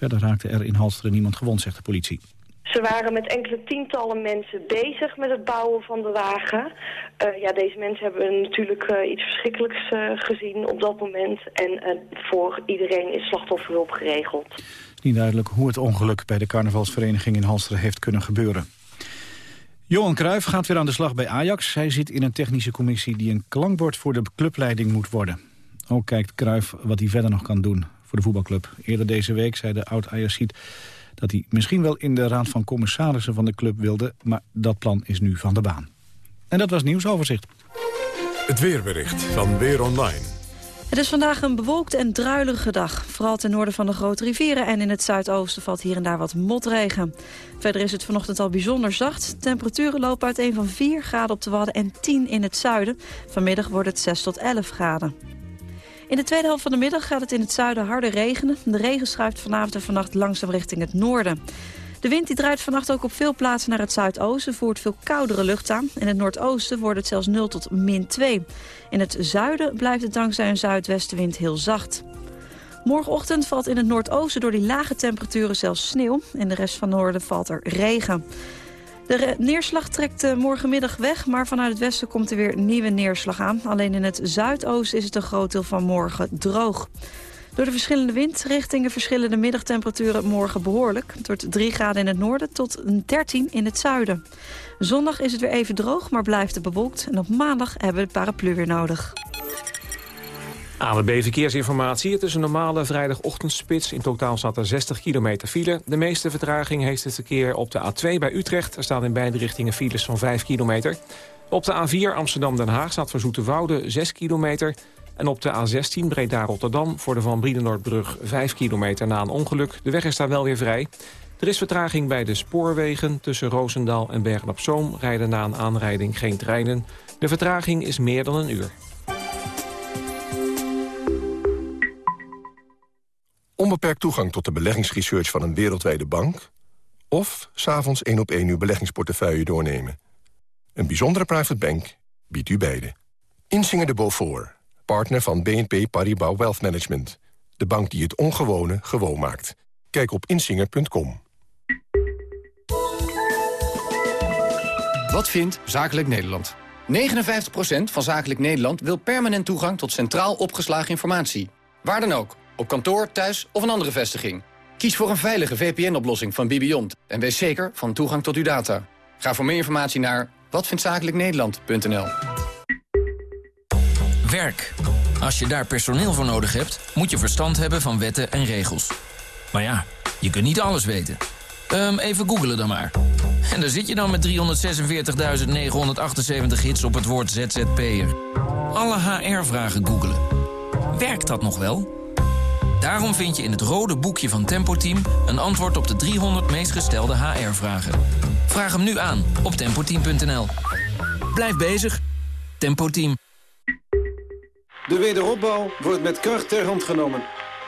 [SPEAKER 3] Verder raakte er in Halsteren niemand gewond, zegt de politie.
[SPEAKER 29] Ze waren met enkele tientallen mensen bezig met het bouwen van de wagen. Uh, ja, deze mensen hebben natuurlijk uh, iets verschrikkelijks uh, gezien op dat moment. En voor iedereen is slachtofferhulp geregeld. Het
[SPEAKER 3] is niet duidelijk hoe het ongeluk bij de carnavalsvereniging in Halsteren heeft kunnen gebeuren. Johan Cruijff gaat weer aan de slag bij Ajax. Hij zit in een technische commissie die een klankbord voor de clubleiding moet worden. Ook kijkt Cruijff wat hij verder nog kan doen voor de voetbalclub. Eerder deze week zei de oud-Ajaxiet dat hij misschien wel in de raad van commissarissen van de club wilde... maar dat plan is nu van de baan. En dat was nieuwsoverzicht.
[SPEAKER 2] Het weerbericht van Weer Online.
[SPEAKER 30] Het is vandaag een bewolkte en druilige dag. Vooral ten noorden van de grote rivieren en in het zuidoosten valt hier en daar wat motregen. Verder is het vanochtend al bijzonder zacht. Temperaturen lopen uiteen van 4 graden op de Wadden en 10 in het zuiden. Vanmiddag wordt het 6 tot 11 graden. In de tweede helft van de middag gaat het in het zuiden harder regenen. De regen schuift vanavond en vannacht langzaam richting het noorden. De wind die draait vannacht ook op veel plaatsen naar het zuidoosten... voert veel koudere lucht aan. In het noordoosten wordt het zelfs 0 tot min 2. In het zuiden blijft het dankzij een zuidwestenwind heel zacht. Morgenochtend valt in het noordoosten door die lage temperaturen zelfs sneeuw. In de rest van noorden valt er regen. De neerslag trekt eh, morgenmiddag weg, maar vanuit het westen komt er weer nieuwe neerslag aan. Alleen in het zuidoosten is het een groot deel van morgen droog. Door de verschillende windrichtingen verschillen de middagtemperaturen morgen behoorlijk. Wordt 3 graden in het noorden tot 13 in het zuiden. Zondag is het weer even droog, maar blijft het bewolkt. En op maandag hebben we de paraplu weer nodig.
[SPEAKER 4] ANWB Verkeersinformatie. Het is een normale vrijdagochtendspits. In totaal staat er 60 kilometer file. De meeste vertraging heeft het verkeer op de A2 bij Utrecht. Er staan in beide richtingen files van 5 kilometer. Op de A4 Amsterdam-Den Haag staat voor Zoeterwoude 6 kilometer. En op de A16 Breda-Rotterdam voor de Van Briedenoordbrug 5 kilometer na een ongeluk. De weg is daar wel weer vrij. Er is vertraging bij de spoorwegen. Tussen Roosendaal en Bergen-op-Zoom rijden na een aanrijding geen treinen. De vertraging is meer dan een uur.
[SPEAKER 31] Onbeperkt toegang tot de beleggingsresearch van een wereldwijde bank... of s'avonds één op één uw beleggingsportefeuille doornemen. Een bijzondere private bank biedt u beide. Insinger de Beaufort, partner van BNP Paribas Wealth Management. De bank die het ongewone gewoon maakt. Kijk op insinger.com.
[SPEAKER 32] Wat vindt Zakelijk Nederland? 59% van Zakelijk Nederland wil permanent toegang tot centraal opgeslagen informatie. Waar dan ook op kantoor, thuis of een andere vestiging. Kies voor een veilige VPN-oplossing van Bibiont en wees zeker van toegang tot uw data. Ga voor meer informatie naar watvindzakelijknederland.nl.
[SPEAKER 33] Werk. Als je daar personeel voor nodig hebt, moet je verstand hebben van wetten en regels. Maar ja, je kunt niet alles weten. Um, even googelen dan maar. En daar zit je dan met 346.978 hits op het woord ZZP'er. Alle HR-vragen googelen. Werkt dat nog wel? Daarom vind je in het rode boekje van Tempo Team een antwoord op de 300 meest gestelde HR-vragen. Vraag hem nu aan op tempoteam.nl. Blijf bezig. Tempo Team.
[SPEAKER 34] De wederopbouw wordt met kracht ter hand genomen.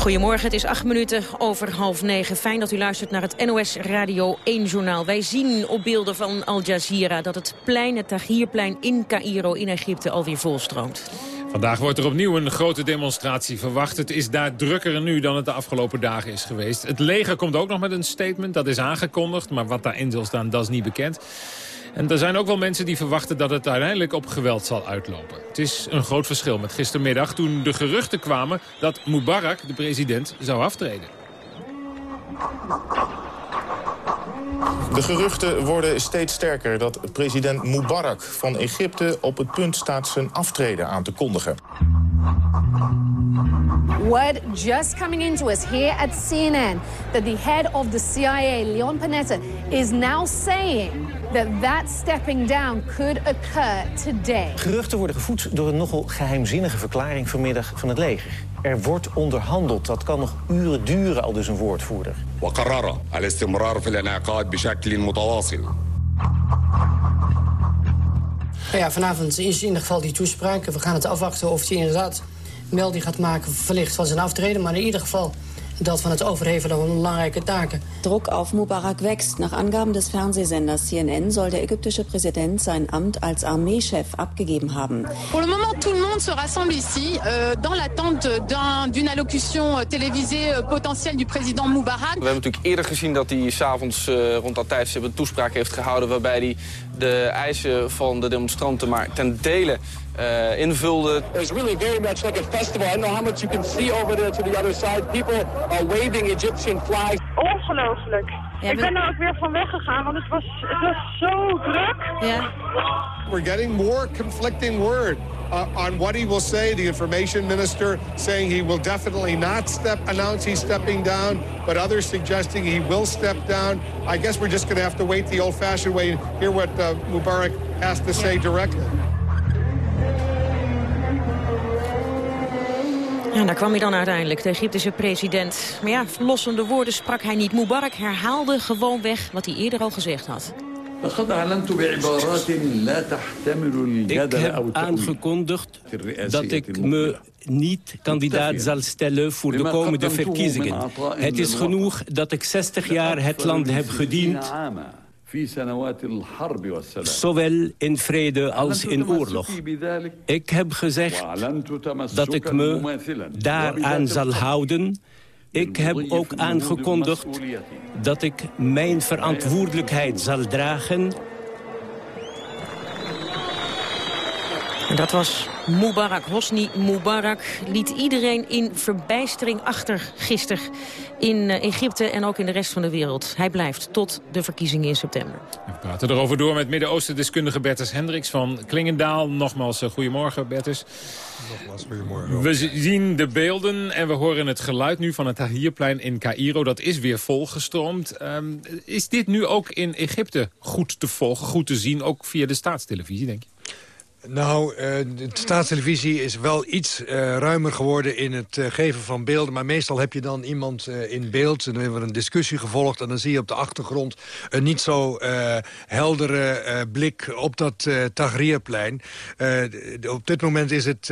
[SPEAKER 6] Goedemorgen, het is acht minuten over half negen. Fijn dat u luistert naar het NOS Radio 1 journaal. Wij zien op beelden van Al Jazeera dat het plein, het Tahrirplein in Cairo in Egypte alweer volstroomt.
[SPEAKER 11] Vandaag wordt er opnieuw een grote demonstratie verwacht. Het is daar drukker nu dan het de afgelopen dagen is geweest. Het leger komt ook nog met een statement, dat is aangekondigd. Maar wat daarin zal staan, dat is niet bekend. En er zijn ook wel mensen die verwachten dat het uiteindelijk op geweld zal uitlopen. Het is een groot verschil met gistermiddag toen de geruchten kwamen dat Mubarak, de president, zou aftreden.
[SPEAKER 35] De geruchten worden steeds sterker dat president Mubarak van Egypte op het punt staat zijn aftreden aan te kondigen.
[SPEAKER 36] Word just coming into us here at CNN that the head of the CIA, Leon Panetta, is now saying that that stepping down could occur today.
[SPEAKER 37] Geruchten worden gevoed door een nogal geheimzinnige verklaring vanmiddag van het leger. Er wordt onderhandeld. Dat kan nog uren duren, al dus een woordvoerder.
[SPEAKER 38] Nou ja, vanavond is in ieder geval die toespraak. We gaan het afwachten of hij inderdaad melding gaat maken... verlicht van zijn aftreden. Maar in ieder geval dat van het overhevelen van belangrijke taken.
[SPEAKER 39] Druck auf Mubarak wächst. Nach Angaben des Fernsehsenders CNN soll der ägyptische Präsident sein Amt als Armeechef abgegeben haben.
[SPEAKER 36] Pour le moment, tout le monde se rassemble ici euh, dans l'attente d'un- d'une allocution euh, télévisée euh, potentielle du président Moubarak.
[SPEAKER 40] We hebben natuurlijk eerder gezien dat hij s'avonds uh, rond dat tijdstip een toespraak heeft gehouden... waarbij hij de eisen van de demonstranten maar ten dele uh, invulde.
[SPEAKER 41] It's really very much like a festival. I don't know how much you can see over there to the other side. People are waving Egyptian flags.
[SPEAKER 42] Ongelooflijk. ik ben er ook weer van weggegaan, want het was, het was zo druk.
[SPEAKER 36] Ja.
[SPEAKER 43] We're getting more conflicting word uh, on what he will say. The information minister saying he will definitely not step, announce he's stepping down, but others suggesting he will step down. I guess we're just going to have to wait the old-fashioned way and hear what uh, Mubarak has to say directly.
[SPEAKER 6] Ja, daar kwam hij dan uiteindelijk, de Egyptische president. Maar ja, verlossende woorden sprak hij niet. Mubarak herhaalde gewoon weg wat hij eerder al gezegd had.
[SPEAKER 44] Ik heb aangekondigd dat ik me niet kandidaat zal stellen voor de komende verkiezingen. Het is genoeg dat ik 60 jaar het land heb gediend Zowel in vrede als in oorlog. Ik heb gezegd dat ik me daaraan zal houden. Ik heb ook aangekondigd dat ik mijn verantwoordelijkheid zal dragen...
[SPEAKER 6] En dat was Mubarak. Hosni Mubarak liet iedereen in verbijstering achter gisteren in eh, Egypte en ook in de rest van de wereld. Hij blijft tot de verkiezingen in september.
[SPEAKER 11] We praten erover door met Midden-Oosten-deskundige Bertus Hendricks van Klingendaal. Nogmaals, uh, goedemorgen Bertus.
[SPEAKER 45] Nogmaals, goedemorgen.
[SPEAKER 11] We zien de beelden en we horen het geluid nu van het Tahrirplein in Cairo. Dat is weer volgestroomd. Um, is dit nu ook in Egypte goed te volgen, goed te zien, ook via de staatstelevisie, denk je?
[SPEAKER 45] Nou, uh, de staatstelevisie is wel iets uh, ruimer geworden in het uh, geven van beelden. Maar meestal heb je dan iemand in beeld. En dan hebben we een discussie gevolgd. En dan zie je op de achtergrond een niet zo heldere blik op dat uh, Tahrirplein. op dit moment is het,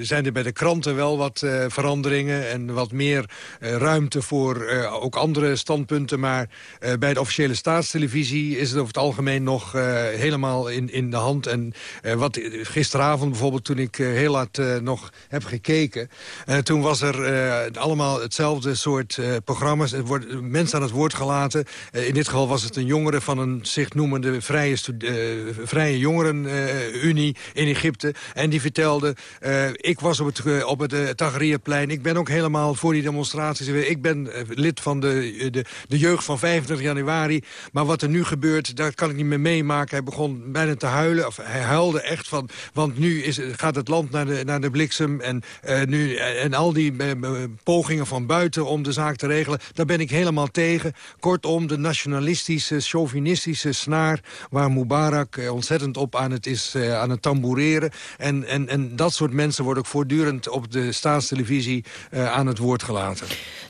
[SPEAKER 45] zijn er bij de kranten wel wat veranderingen. En wat meer ruimte voor ook andere standpunten. Maar bij de officiële staatstelevisie is het over het algemeen nog helemaal in, in de hand. En wat gisteravond bijvoorbeeld, toen ik uh, heel laat uh, nog heb gekeken... Toen was er allemaal hetzelfde soort programma's. Er worden mensen aan het woord gelaten. in dit geval was het een jongere van een zich noemende Vrije, vrije Jongerenunie in Egypte. En die vertelde, ik was op het, op het Tahrirplein. Ik ben ook helemaal voor die demonstraties. Ik ben lid van de, de, de jeugd van 25 januari. Maar wat er nu gebeurt, daar kan ik niet meer meemaken. Hij begon bijna te huilen, of hij huilde echt van... want nu is, gaat het land naar de, naar de bliksem... en, uh, nu, en al die uh, pogingen van buiten om de zaak te regelen... daar ben ik helemaal tegen. Kortom, de nationalistische, chauvinistische snaar... waar Mubarak ontzettend op aan het is aan het tamboureren. En, en, en dat soort mensen worden ook voortdurend op de staatstelevisie aan het woord gelaten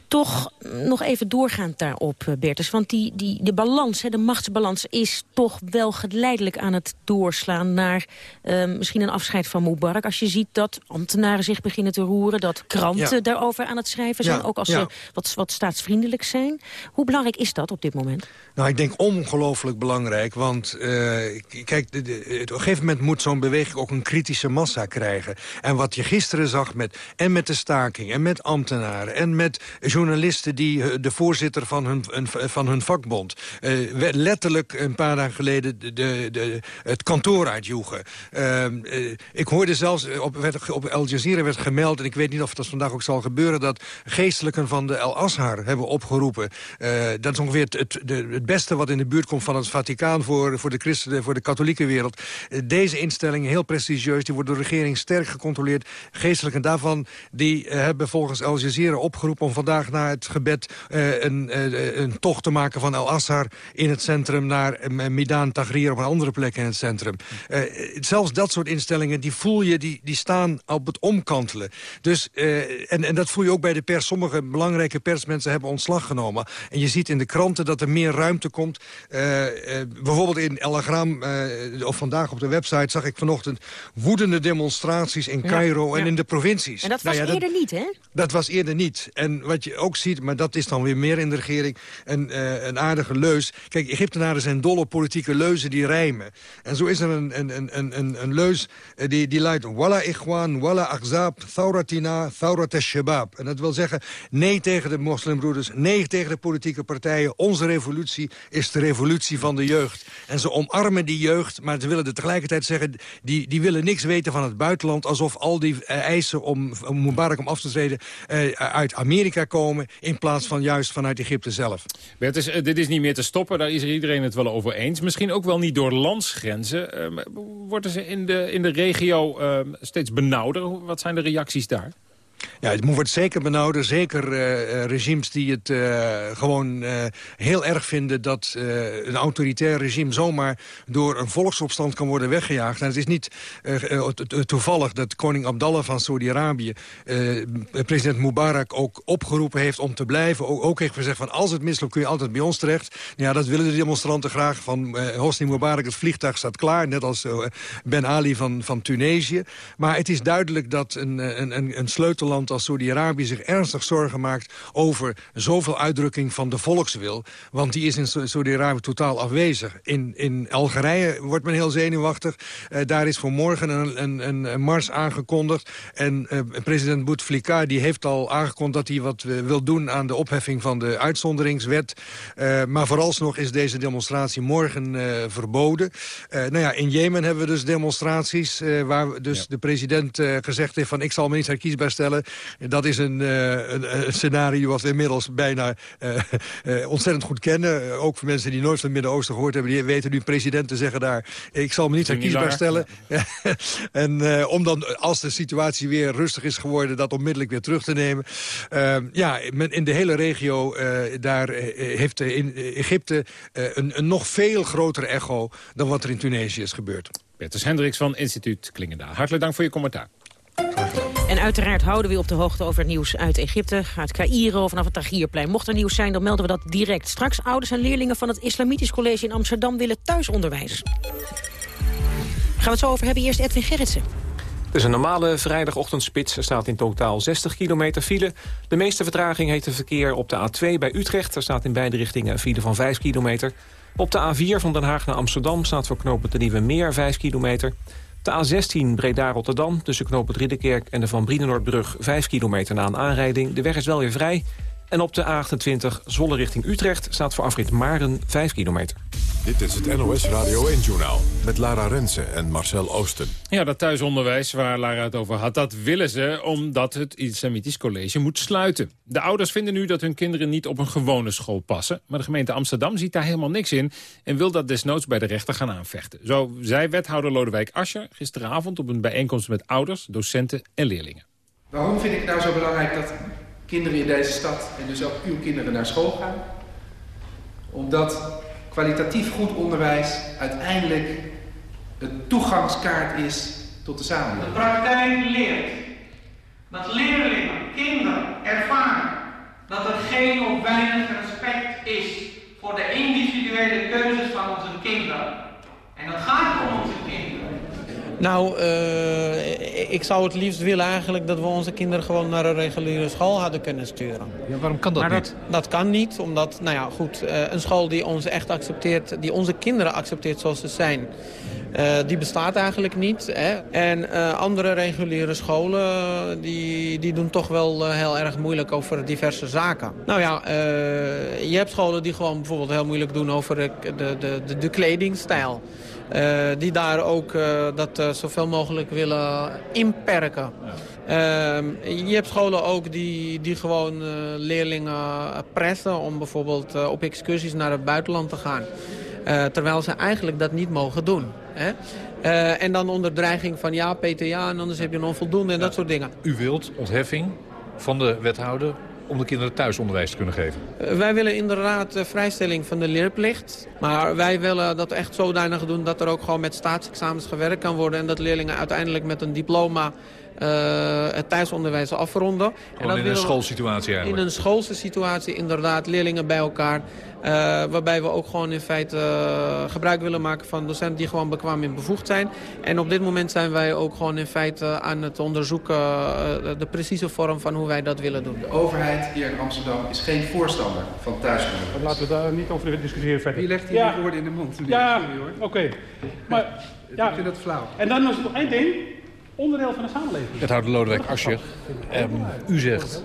[SPEAKER 6] toch nog even doorgaand daarop, Bertus. Want die, die, de balans, de machtsbalans is toch wel geleidelijk aan het doorslaan... naar misschien een afscheid van Mubarak. Als je ziet dat ambtenaren zich beginnen te roeren... dat kranten ja. daarover aan het schrijven zijn, ja. ook als ja. ze wat, wat staatsvriendelijk zijn. Hoe belangrijk is dat op dit moment?
[SPEAKER 45] Nou, ik denk ongelooflijk belangrijk. Want uh, kijk, de, de, op een gegeven moment moet zo'n beweging ook een kritische massa krijgen. En wat je gisteren zag met, en met de staking en met ambtenaren... en met journalisten die de voorzitter van hun, van hun vakbond... Uh, letterlijk een paar dagen geleden de, de, de, het kantoor uitjoegen. Uh, Ehm, ik hoorde zelfs, op, werd, op Al Jazeera werd gemeld... en ik weet niet of dat vandaag ook zal gebeuren... dat geestelijken van de El Azhar hebben opgeroepen. dat is ongeveer het, de, het beste wat in de buurt komt van het Vaticaan... voor, voor de christenen, voor de katholieke wereld. deze instelling, heel prestigieus, die wordt door de regering sterk gecontroleerd. Geestelijken daarvan, die hebben volgens Al Jazeera opgeroepen... om vandaag na het gebed een, een tocht te maken van El Azhar in het centrum... naar Midan Tahrir op een andere plek in het centrum. Zelfs dat soort instellingen, die voel je, die, die staan op het omkantelen. Dus, uh, en, en dat voel je ook bij de pers. Sommige belangrijke persmensen hebben ontslag genomen. En je ziet in de kranten dat er meer ruimte komt. Uh, bijvoorbeeld in El Agram, of vandaag op de website... zag ik vanochtend woedende demonstraties in Cairo en in de provincies.
[SPEAKER 6] En dat was nou ja, eerder niet, hè?
[SPEAKER 45] Dat was eerder niet. En wat je ook ziet, maar dat is dan weer meer in de regering... een, een aardige leus. Kijk, Egyptenaren zijn dol op politieke leuzen die rijmen. En zo is er een, een, een, een, een leus eh, die, die luidt... Walla ikhwan, walla achzab, thawratina, thawrat shabab. En dat wil zeggen, nee tegen de moslimbroeders... nee tegen de politieke partijen. Onze revolutie is de revolutie van de jeugd. En ze omarmen die jeugd, maar ze willen er tegelijkertijd zeggen... die, die willen niks weten van het buitenland... alsof al die eh, eisen om, om Mubarak om af te treden... Uh, uit Amerika komen... in plaats van juist vanuit Egypte zelf.
[SPEAKER 11] Bert, dit is niet meer te stoppen, daar is er iedereen het wel over eens. Misschien ook wel niet door landsgrenzen. Worden ze in de, in de regio uh, steeds benauwder? Wat zijn de reacties daar?
[SPEAKER 45] Ja, het wordt zeker benauwden. Zeker uh, regimes die het uh, gewoon heel erg vinden... dat een autoritair regime zomaar door een volksopstand kan worden weggejaagd. En het is niet toevallig dat koning Abdallah van Saudi-Arabië... president Mubarak ook opgeroepen heeft om te blijven. Ook, ook heeft gezegd van als het misloopt kun je altijd bij ons terecht. Ja, dat willen de demonstranten graag. Van Hosni Mubarak, het vliegtuig staat klaar. Net als Ben Ali van, van Tunesië. Maar het is duidelijk dat een, een, een sleutel land als Saudi-Arabië zich ernstig zorgen maakt... over zoveel uitdrukking van de volkswil. Want die is in Saudi-Arabië totaal afwezig. In, in Algerije wordt men heel zenuwachtig. Uh, daar is voor morgen een, een, een mars aangekondigd. En uh, president Bouteflika die heeft al aangekondigd... dat hij wat uh, wil doen aan de opheffing van de uitzonderingswet. maar vooralsnog is deze demonstratie morgen verboden. nou ja, in Jemen hebben we dus demonstraties... waar dus de president gezegd heeft van... ik zal me niet herkiesbaar stellen dat is een, uh, een, een, scenario wat we inmiddels bijna uh, ontzettend goed kennen. ook voor mensen die nooit van het Midden-Oosten gehoord hebben... die weten nu president te zeggen daar... ik zal me niet herkiesbaar stellen. en om dan, als de situatie weer rustig is geworden... dat onmiddellijk weer terug te nemen. ja, in de hele regio, daar heeft in Egypte... een, een nog veel grotere echo dan wat er in Tunesië is gebeurd.
[SPEAKER 11] Bertus Hendricks van Instituut Klingendaal. Hartelijk dank voor je commentaar.
[SPEAKER 6] En uiteraard houden we op de hoogte over het nieuws uit Egypte, uit Cairo, vanaf het Tagierplein. Mocht er nieuws zijn, dan melden we dat direct. Straks ouders en leerlingen van het Islamitisch College in Amsterdam willen thuisonderwijs. Gaan we het zo over hebben. Eerst Edwin Gerritsen.
[SPEAKER 4] Het is een normale vrijdagochtendspits. Er staat in totaal 60 kilometer file. De meeste vertraging heeft het verkeer op de A2 bij Utrecht. Er staat in beide richtingen een file van 5 kilometer. Op de A4 van Den Haag naar Amsterdam staat voor knopen de Nieuwe Meer 5 kilometer. De A16 Breda-Rotterdam tussen knoop Ridderkerk en de Van Brienenoordbrug 5 kilometer na een aanrijding. De weg is wel weer vrij. En op de A28 Zwolle richting Utrecht staat voor afrit Maren 5 kilometer.
[SPEAKER 46] Dit is het NOS Radio 1-journaal met Lara Rensen en Marcel Oosten.
[SPEAKER 11] Ja, dat thuisonderwijs waar Lara het over had, dat willen ze omdat het Islamitisch College moet sluiten. De ouders vinden nu dat hun kinderen niet op een gewone school passen. Maar de gemeente Amsterdam ziet daar helemaal niks in en wil dat desnoods bij de rechter gaan aanvechten. Zo zei wethouder Lodewijk Ascher gisteravond op een bijeenkomst met ouders, docenten en leerlingen.
[SPEAKER 47] Waarom vind ik het nou zo belangrijk dat kinderen in deze stad en dus ook uw kinderen naar school gaan. Omdat kwalitatief goed onderwijs uiteindelijk het toegangskaart is tot de samenleving.
[SPEAKER 48] De praktijk leert dat leerlingen, kinderen ervaren dat er geen of weinig respect is voor de individuele keuzes van onze kinderen. En dat gaat om onze kinderen.
[SPEAKER 49] Nou, uh, ik zou het liefst willen eigenlijk dat we onze kinderen gewoon naar een reguliere school hadden kunnen sturen.
[SPEAKER 50] Ja, waarom kan dat
[SPEAKER 49] maar
[SPEAKER 50] niet?
[SPEAKER 49] Dat, dat kan niet, omdat, nou ja, goed, uh, een school die ons echt accepteert, die onze kinderen accepteert zoals ze zijn, uh, die bestaat eigenlijk niet. Hè? En uh, andere reguliere scholen, die, die doen toch wel heel erg moeilijk over diverse zaken. Nou ja, je hebt scholen die gewoon bijvoorbeeld heel moeilijk doen over de, de, de, de kledingstijl. Uh, die daar ook uh, dat uh, zoveel mogelijk willen inperken. Ja. je hebt scholen ook die, die gewoon leerlingen pressen om bijvoorbeeld op excursies naar het buitenland te gaan. terwijl ze eigenlijk dat niet mogen doen. Hè? en dan onder dreiging van ja, PTA en anders heb je een onvoldoende en ja. dat soort dingen.
[SPEAKER 50] U wilt ontheffing van de wethouder om de kinderen thuisonderwijs te kunnen geven?
[SPEAKER 49] Uh, wij willen inderdaad uh, vrijstelling van de leerplicht. Maar wij willen dat echt zodanig doen dat er ook gewoon met staatsexamens gewerkt kan worden. En dat leerlingen uiteindelijk met een diploma het thuisonderwijs afronden.
[SPEAKER 50] En in een schoolsituatie eigenlijk?
[SPEAKER 49] In een schoolse situatie inderdaad, leerlingen bij elkaar. Uh, waarbij we ook gewoon in feite uh, gebruik willen maken van docenten die gewoon bekwaam en bevoegd zijn. En op dit moment zijn wij ook gewoon in feite aan het onderzoeken de precieze vorm van hoe wij dat willen doen.
[SPEAKER 47] De overheid hier in Amsterdam is geen voorstander van thuisonderwijs.
[SPEAKER 50] Laten we daar niet over discussiëren verder.
[SPEAKER 47] Wie legt hier ja. die woorden in de mond?
[SPEAKER 50] Ja, oké. Okay. Maar
[SPEAKER 47] ja. ik vind dat flauw.
[SPEAKER 50] En dan is er nog één ding onderdeel van de samenleving. Het houdt Lodewijk Asscher. Um, u zegt,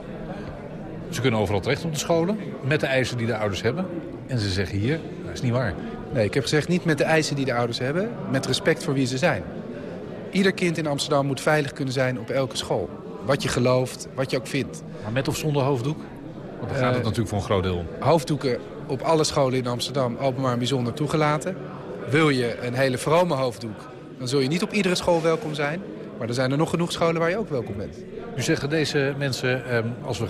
[SPEAKER 50] ze kunnen overal terecht op de scholen... met de eisen die de ouders hebben. En ze zeggen hier, dat is niet waar.
[SPEAKER 51] Nee, ik heb gezegd niet met de eisen die de ouders hebben... met respect voor wie ze zijn. Ieder kind in Amsterdam moet veilig kunnen zijn op elke school. Wat je gelooft, wat je ook vindt.
[SPEAKER 50] Maar met of zonder hoofddoek? Want daar gaat het uh, natuurlijk voor een groot deel om.
[SPEAKER 51] Hoofddoeken op alle scholen in Amsterdam openbaar en bijzonder toegelaten. Wil je een hele vrome hoofddoek, dan zul je niet op iedere school welkom zijn... Maar er zijn er nog genoeg scholen waar je ook welkom bent.
[SPEAKER 50] U zeggen deze mensen, als we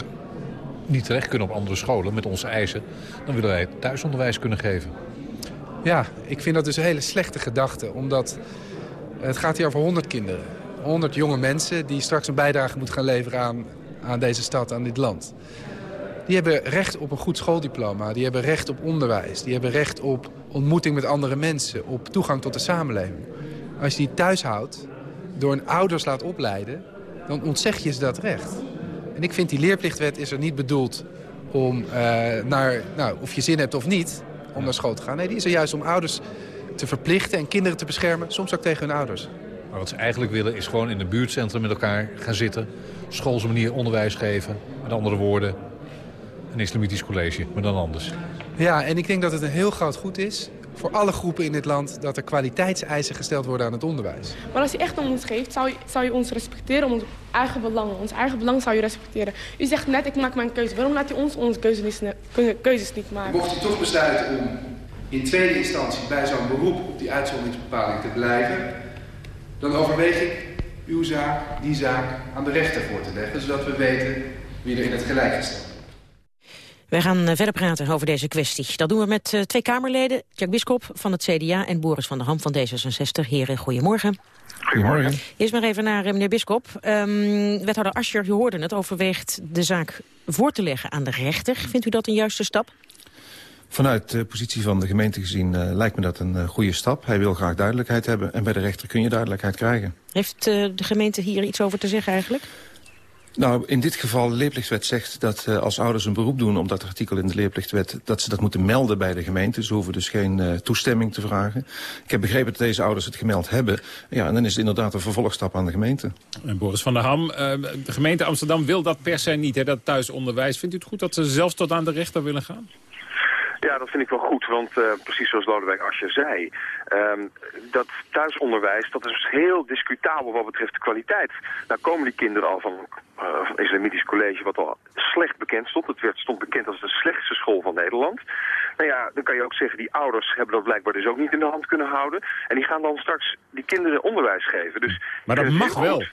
[SPEAKER 50] niet terecht kunnen op andere scholen met onze eisen... dan willen wij thuisonderwijs kunnen geven.
[SPEAKER 51] Ja, ik vind dat dus een hele slechte gedachte. Omdat het gaat hier over 100 kinderen. 100 jonge mensen die straks een bijdrage moeten gaan leveren aan, aan deze stad, aan dit land. Die hebben recht op een goed schooldiploma. Die hebben recht op onderwijs. Die hebben recht op ontmoeting met andere mensen. Op toegang tot de samenleving. Als je die thuis houdt, door een ouders laat opleiden, dan ontzeg je ze dat recht. En ik vind die leerplichtwet is er niet bedoeld om uh, naar, nou, of je zin hebt of niet, om naar school te gaan. Nee, die is er juist om ouders te verplichten en kinderen te beschermen, soms ook tegen hun ouders.
[SPEAKER 50] Maar wat ze eigenlijk willen is gewoon in een buurtcentrum met elkaar gaan zitten, schoolse manier onderwijs geven, met andere woorden, een islamitisch college, maar dan anders.
[SPEAKER 51] Ja, en ik denk dat het een heel groot goed is voor alle groepen in dit land... dat er kwaliteitseisen gesteld worden aan het onderwijs.
[SPEAKER 52] Maar als je echt om ons geeft, zou je, zou je ons respecteren om ons eigen belangen. Ons eigen belang zou je respecteren. U zegt net, ik maak mijn keuze. Waarom laat u ons onze keuzes niet, keuzes niet maken?
[SPEAKER 47] Mocht u toch besluiten om in tweede instantie bij zo'n beroep... op die uitzonderingsbepaling te blijven... dan overweeg ik uw zaak, die zaak, aan de rechter voor te leggen... zodat we weten wie er in het gelijk is.
[SPEAKER 6] Wij gaan verder praten over deze kwestie. Dat doen we met uh, twee Kamerleden, Jack Biskop van het CDA en Boris van der Ham van D66. Heren, goedemorgen.
[SPEAKER 50] Goedemorgen.
[SPEAKER 6] Eerst maar even naar uh, meneer Biskop. Um, wethouder Ascher, u hoorde het, overweegt de zaak voor te leggen aan de rechter. Vindt u dat een juiste stap?
[SPEAKER 53] Vanuit de positie van de gemeente gezien uh, lijkt me dat een uh, goede stap. Hij wil graag duidelijkheid hebben en bij de rechter kun je duidelijkheid krijgen.
[SPEAKER 6] Heeft de gemeente hier iets over te zeggen eigenlijk?
[SPEAKER 53] Nou, in dit geval, de leerplichtwet zegt dat uh, als ouders een beroep doen... op dat artikel in de leerplichtwet, dat ze dat moeten melden bij de gemeente. Ze hoeven dus geen uh, toestemming te vragen. Ik heb begrepen dat deze ouders het gemeld hebben. Ja, en dan is het inderdaad een vervolgstap aan de gemeente.
[SPEAKER 11] En Boris van der Ham, uh, de gemeente Amsterdam wil dat per se niet, hè, dat thuisonderwijs. Vindt u het goed dat ze zelfs tot aan de rechter willen gaan?
[SPEAKER 54] Ja, dat vind ik wel goed, want uh, precies zoals Lodewijk Asscher zei... Um, dat thuisonderwijs, dat is heel discutabel wat betreft de kwaliteit. Nou komen die kinderen al van uh, een islamitisch college wat al slecht bekend stond. Het werd, stond bekend als de slechtste school van Nederland. Nou ja, dan kan je ook zeggen, die ouders hebben dat blijkbaar dus ook niet in de hand kunnen houden. En die gaan dan straks die kinderen onderwijs geven. Dus
[SPEAKER 11] maar dat mag wel.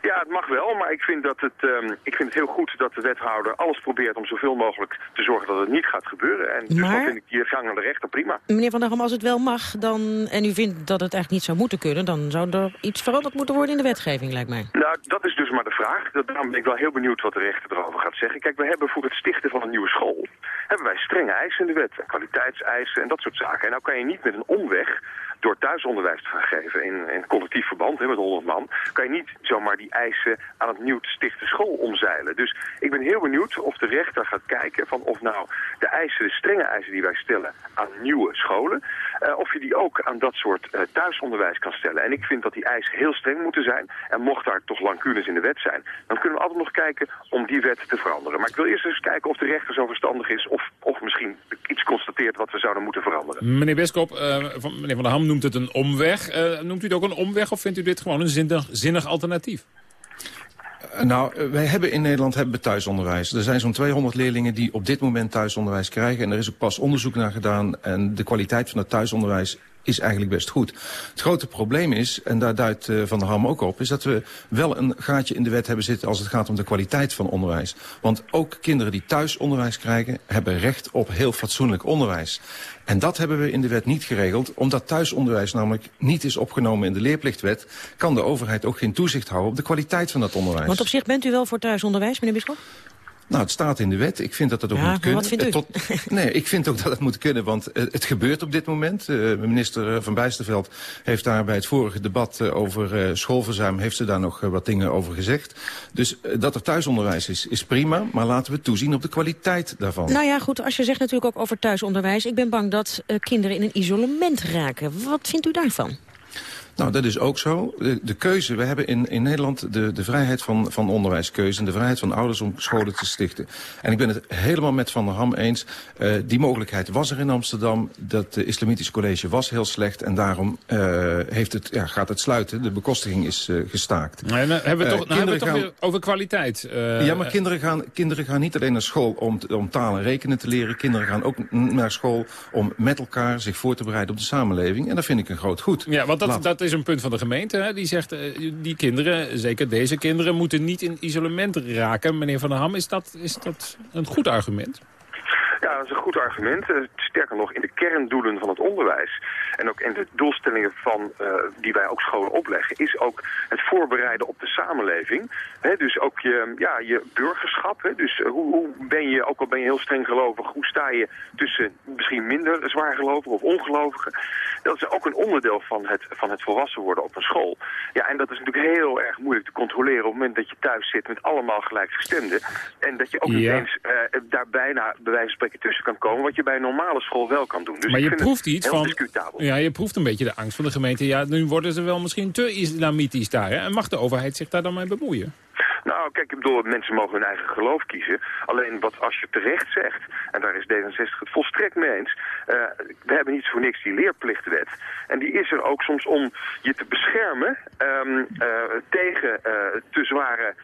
[SPEAKER 54] Ja, het mag wel, maar ik vind, dat het, um, ik vind het heel goed dat de wethouder alles probeert om zoveel mogelijk te zorgen dat het niet gaat gebeuren. En dus dan vind ik die gang aan de rechter prima.
[SPEAKER 6] Meneer Van der Ham, als het wel mag dan, en u vindt dat het eigenlijk niet zou moeten kunnen, dan zou er iets veranderd moeten worden in de wetgeving, lijkt mij.
[SPEAKER 54] Nou, dat is dus maar de vraag. Daarom ben ik wel heel benieuwd wat de rechter erover gaat zeggen. Kijk, we hebben voor het stichten van een nieuwe school, hebben wij strenge eisen in de wet. Kwaliteitseisen en dat soort zaken. En nou kan je niet met een omweg door thuisonderwijs te gaan geven in, in collectief verband hè, met 100 man, kan je niet zomaar die eisen aan het nieuw te stichten school omzeilen. Dus ik ben heel benieuwd of de rechter gaat kijken van of nou de eisen, de strenge eisen die wij stellen aan nieuwe scholen, uh, of je die ook aan dat soort uh, thuisonderwijs kan stellen. En ik vind dat die eisen heel streng moeten zijn. En mocht daar toch lacunes in de wet zijn, dan kunnen we altijd nog kijken om die wet te veranderen. Maar ik wil eerst eens kijken of de rechter zo verstandig is of, of misschien iets constateert wat we zouden moeten veranderen.
[SPEAKER 11] Meneer Beskop, uh, van, meneer Van der Ham noemt het een omweg. noemt u het ook een omweg of vindt u dit gewoon een zinnig, zinnig alternatief?
[SPEAKER 53] Nou, wij hebben in Nederland hebben thuisonderwijs. Er zijn zo'n 200 leerlingen die op dit moment thuisonderwijs krijgen. En er is ook pas onderzoek naar gedaan. En de kwaliteit van het thuisonderwijs is eigenlijk best goed. Het grote probleem is, en daar duidt uh, Van der Ham ook op... is dat we wel een gaatje in de wet hebben zitten als het gaat om de kwaliteit van onderwijs. Want ook kinderen die thuis onderwijs krijgen... hebben recht op heel fatsoenlijk onderwijs. En dat hebben we in de wet niet geregeld. Omdat thuisonderwijs namelijk niet is opgenomen in de leerplichtwet... kan de overheid ook geen toezicht houden op de kwaliteit van dat onderwijs.
[SPEAKER 6] Want op zich bent u wel voor thuisonderwijs, meneer Bisschop?
[SPEAKER 53] Nou, het staat in de wet. Ik vind dat dat ook
[SPEAKER 6] ja,
[SPEAKER 53] moet kunnen.
[SPEAKER 6] wat vindt u?
[SPEAKER 53] Tot, nee, ik vind ook dat het moet kunnen, want uh, het gebeurt op dit moment. Uh, minister Van Bijsterveld heeft daar bij het vorige debat over schoolverzuim... heeft ze daar nog wat dingen over gezegd. Dus dat er thuisonderwijs is, is prima. Maar laten we toezien op de kwaliteit daarvan.
[SPEAKER 6] Nou ja, goed, als je zegt natuurlijk ook over thuisonderwijs... ik ben bang dat kinderen in een isolement raken. Wat vindt u daarvan?
[SPEAKER 53] Nou, dat is ook zo. De, de, keuze, we hebben in, in Nederland de, de vrijheid van, van onderwijskeuze... en de vrijheid van ouders om scholen te stichten. En ik ben het helemaal met Van der Ham eens. Uh, die mogelijkheid was er in Amsterdam. Dat uh, Islamitisch College was heel slecht... en daarom uh, heeft het, ja, gaat het sluiten. De bekostiging is gestaakt.
[SPEAKER 11] Nee, nou, hebben we toch, nou, hebben we toch gaan, weer over kwaliteit.
[SPEAKER 53] ja, maar kinderen gaan, kinderen gaan niet alleen naar school om, om taal en rekenen te leren. Kinderen gaan ook naar school om met elkaar zich voor te bereiden op de samenleving. En dat vind ik een groot goed.
[SPEAKER 11] Ja, want dat, dat is een punt van de gemeente. Hè? Die zegt, uh, die kinderen, zeker deze kinderen, moeten niet in isolement raken. Meneer Van der Ham, is dat, is dat een goed argument?
[SPEAKER 54] Ja, dat is een goed argument. Sterker nog, in de kerndoelen van het onderwijs en ook in de doelstellingen van, uh, die wij ook scholen opleggen, is ook het voorbereiden op de samenleving. He, dus ook je, ja, je burgerschap. He, dus hoe, hoe, ben je, ook al ben je heel streng gelovig, hoe sta je tussen misschien minder zwaar gelovigen of ongelovigen? Dat is ook een onderdeel van het, van het volwassen worden op een school. Ja, en dat is natuurlijk heel erg moeilijk te controleren op het moment dat je thuis zit met allemaal gelijkgestemden. En dat je ook niet eens uh, daar bijna bij wijze van spreken tussen kan komen, wat je bij een normale school wel kan doen. Dus
[SPEAKER 11] maar
[SPEAKER 54] je
[SPEAKER 11] proeft iets van. Ja, je proeft een beetje de angst van de gemeente. Ja, nu worden ze wel misschien te islamitisch daar. Hè? En mag de overheid zich daar dan mee bemoeien?
[SPEAKER 54] Nou, kijk, ik bedoel, mensen mogen hun eigen geloof kiezen. Alleen wat als je terecht zegt, en daar is D66 het volstrekt mee eens... Uh, we hebben niet voor niks die leerplichtwet. En die is er ook soms om je te beschermen um, uh, tegen uh, te zware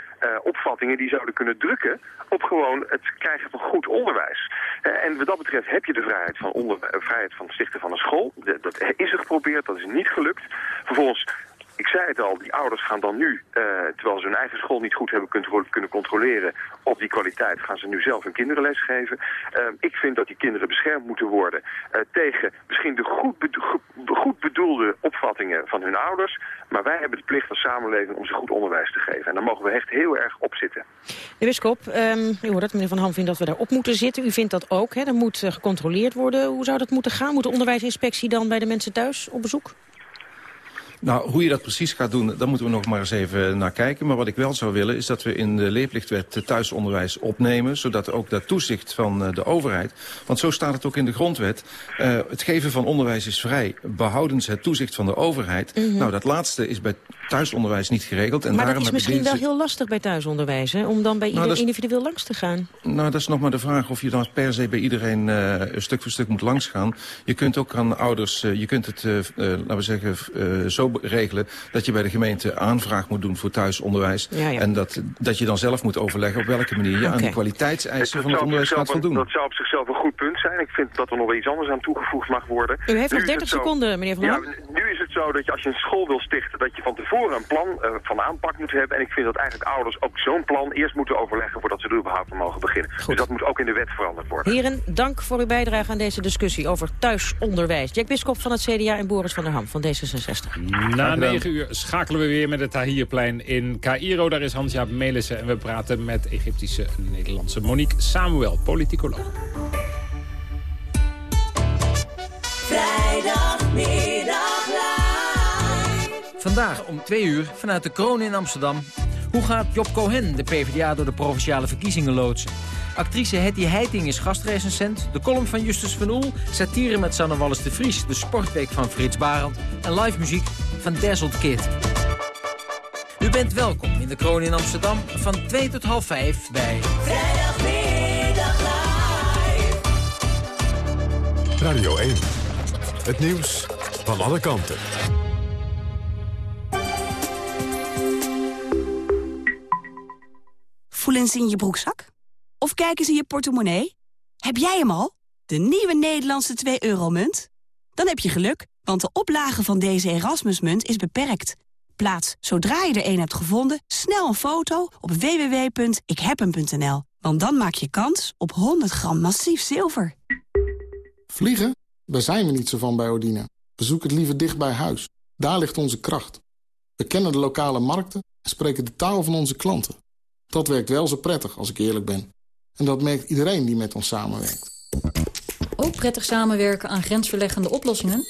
[SPEAKER 54] opvattingen die zouden kunnen drukken... op gewoon het krijgen van goed onderwijs. en wat dat betreft heb je de vrijheid van, onder, vrijheid van het stichten van een school. Dat is er geprobeerd, dat is niet gelukt. Vervolgens ik zei het al, die ouders gaan dan nu, uh, terwijl ze hun eigen school niet goed hebben kunnen, controleren op die kwaliteit, gaan ze nu zelf hun kinderen lesgeven. Uh, ik vind dat die kinderen beschermd moeten worden uh, tegen misschien de goed, bedo goed bedoelde opvattingen van hun ouders. Maar wij hebben de plicht als samenleving om ze goed onderwijs te geven. En daar mogen we echt heel erg op zitten.
[SPEAKER 6] De Wiskop, um, u hoort dat meneer Van Ham vindt dat we daar op moeten zitten. U vindt dat ook, hè? Er moet gecontroleerd worden. Hoe zou dat moeten gaan? Moet de onderwijsinspectie dan bij de mensen thuis op bezoek?
[SPEAKER 53] Nou, hoe je dat precies gaat doen, daar moeten we nog maar eens even naar kijken. Maar wat ik wel zou willen, is dat we in de leerplichtwet thuisonderwijs opnemen. Zodat ook dat toezicht van de overheid, want zo staat het ook in de grondwet. Uh, het geven van onderwijs is vrij, behoudens het toezicht van de overheid. Mm -hmm. Nou, dat laatste is bij thuisonderwijs niet geregeld. En
[SPEAKER 6] maar
[SPEAKER 53] daarom
[SPEAKER 6] dat is misschien wel heel lastig bij thuisonderwijs, hè? Om dan bij nou, ieder individueel langs te gaan.
[SPEAKER 53] Nou, dat is nog maar de vraag of je dan per se bij iedereen uh, stuk voor stuk moet langsgaan. Je kunt ook aan ouders, uh, je kunt het, laten we zeggen, zo regelen dat je bij de gemeente aanvraag moet doen voor thuisonderwijs. Ja, ja. En dat, dat je dan zelf moet overleggen op welke manier je okay. aan de kwaliteitseisen van het onderwijs gaat voldoen.
[SPEAKER 54] Dat zou op zichzelf een goed punt zijn. Ik vind dat er nog iets anders aan toegevoegd mag worden.
[SPEAKER 6] U heeft nog 30 seconden, meneer Van
[SPEAKER 54] Ja, nu zo dat je als je een school wil stichten, dat je van tevoren een plan uh, van aanpak moet hebben. En ik vind dat eigenlijk ouders ook zo'n plan eerst moeten overleggen voordat ze er überhaupt mogen beginnen. Goed. Dus dat moet ook in de wet veranderd worden.
[SPEAKER 6] Heren, dank voor uw bijdrage aan deze discussie over thuisonderwijs. Jack Biskop van het CDA en Boris van der Ham van D66.
[SPEAKER 11] Na 9 uur schakelen we weer met het Tahirplein in Cairo. Daar is Hans-Jaap Melissen en we praten met Egyptische Nederlandse Monique Samuel, politicoloog.
[SPEAKER 55] Vrijdagmiddag
[SPEAKER 56] Vandaag om twee uur vanuit de Kroon in Amsterdam. Hoe gaat Job Cohen de PvdA door de Provinciale Verkiezingen loodsen? Actrice Hetty Heiting is gastrecensent. De column van Justus van Oel. Satire met Sanne Wallis de Vries. De sportweek van Frits Barend. En live muziek van Dazzled Kid. U bent welkom in de Kroon in Amsterdam van 2 tot half 5 bij...
[SPEAKER 2] Vrijdagmiddag live. Radio 1. Het nieuws van alle kanten.
[SPEAKER 44] Voelen ze in je broekzak? Of kijken ze in je portemonnee? Heb jij hem al? De nieuwe Nederlandse 2-euro-munt? Dan heb je geluk, want de oplage van deze Erasmusmunt is beperkt. Plaats, zodra je er een hebt gevonden, snel een foto op www.ikhebhem.nl. Want dan maak je kans op 100 gram massief zilver.
[SPEAKER 57] Vliegen? Daar zijn we niet zo van bij Odina. We zoeken het liever dicht bij huis. Daar ligt onze kracht. We kennen de lokale markten en spreken de taal van onze klanten. Dat werkt wel zo prettig, als ik eerlijk ben. En dat merkt iedereen die met ons samenwerkt.
[SPEAKER 21] Ook prettig samenwerken aan grensverleggende oplossingen?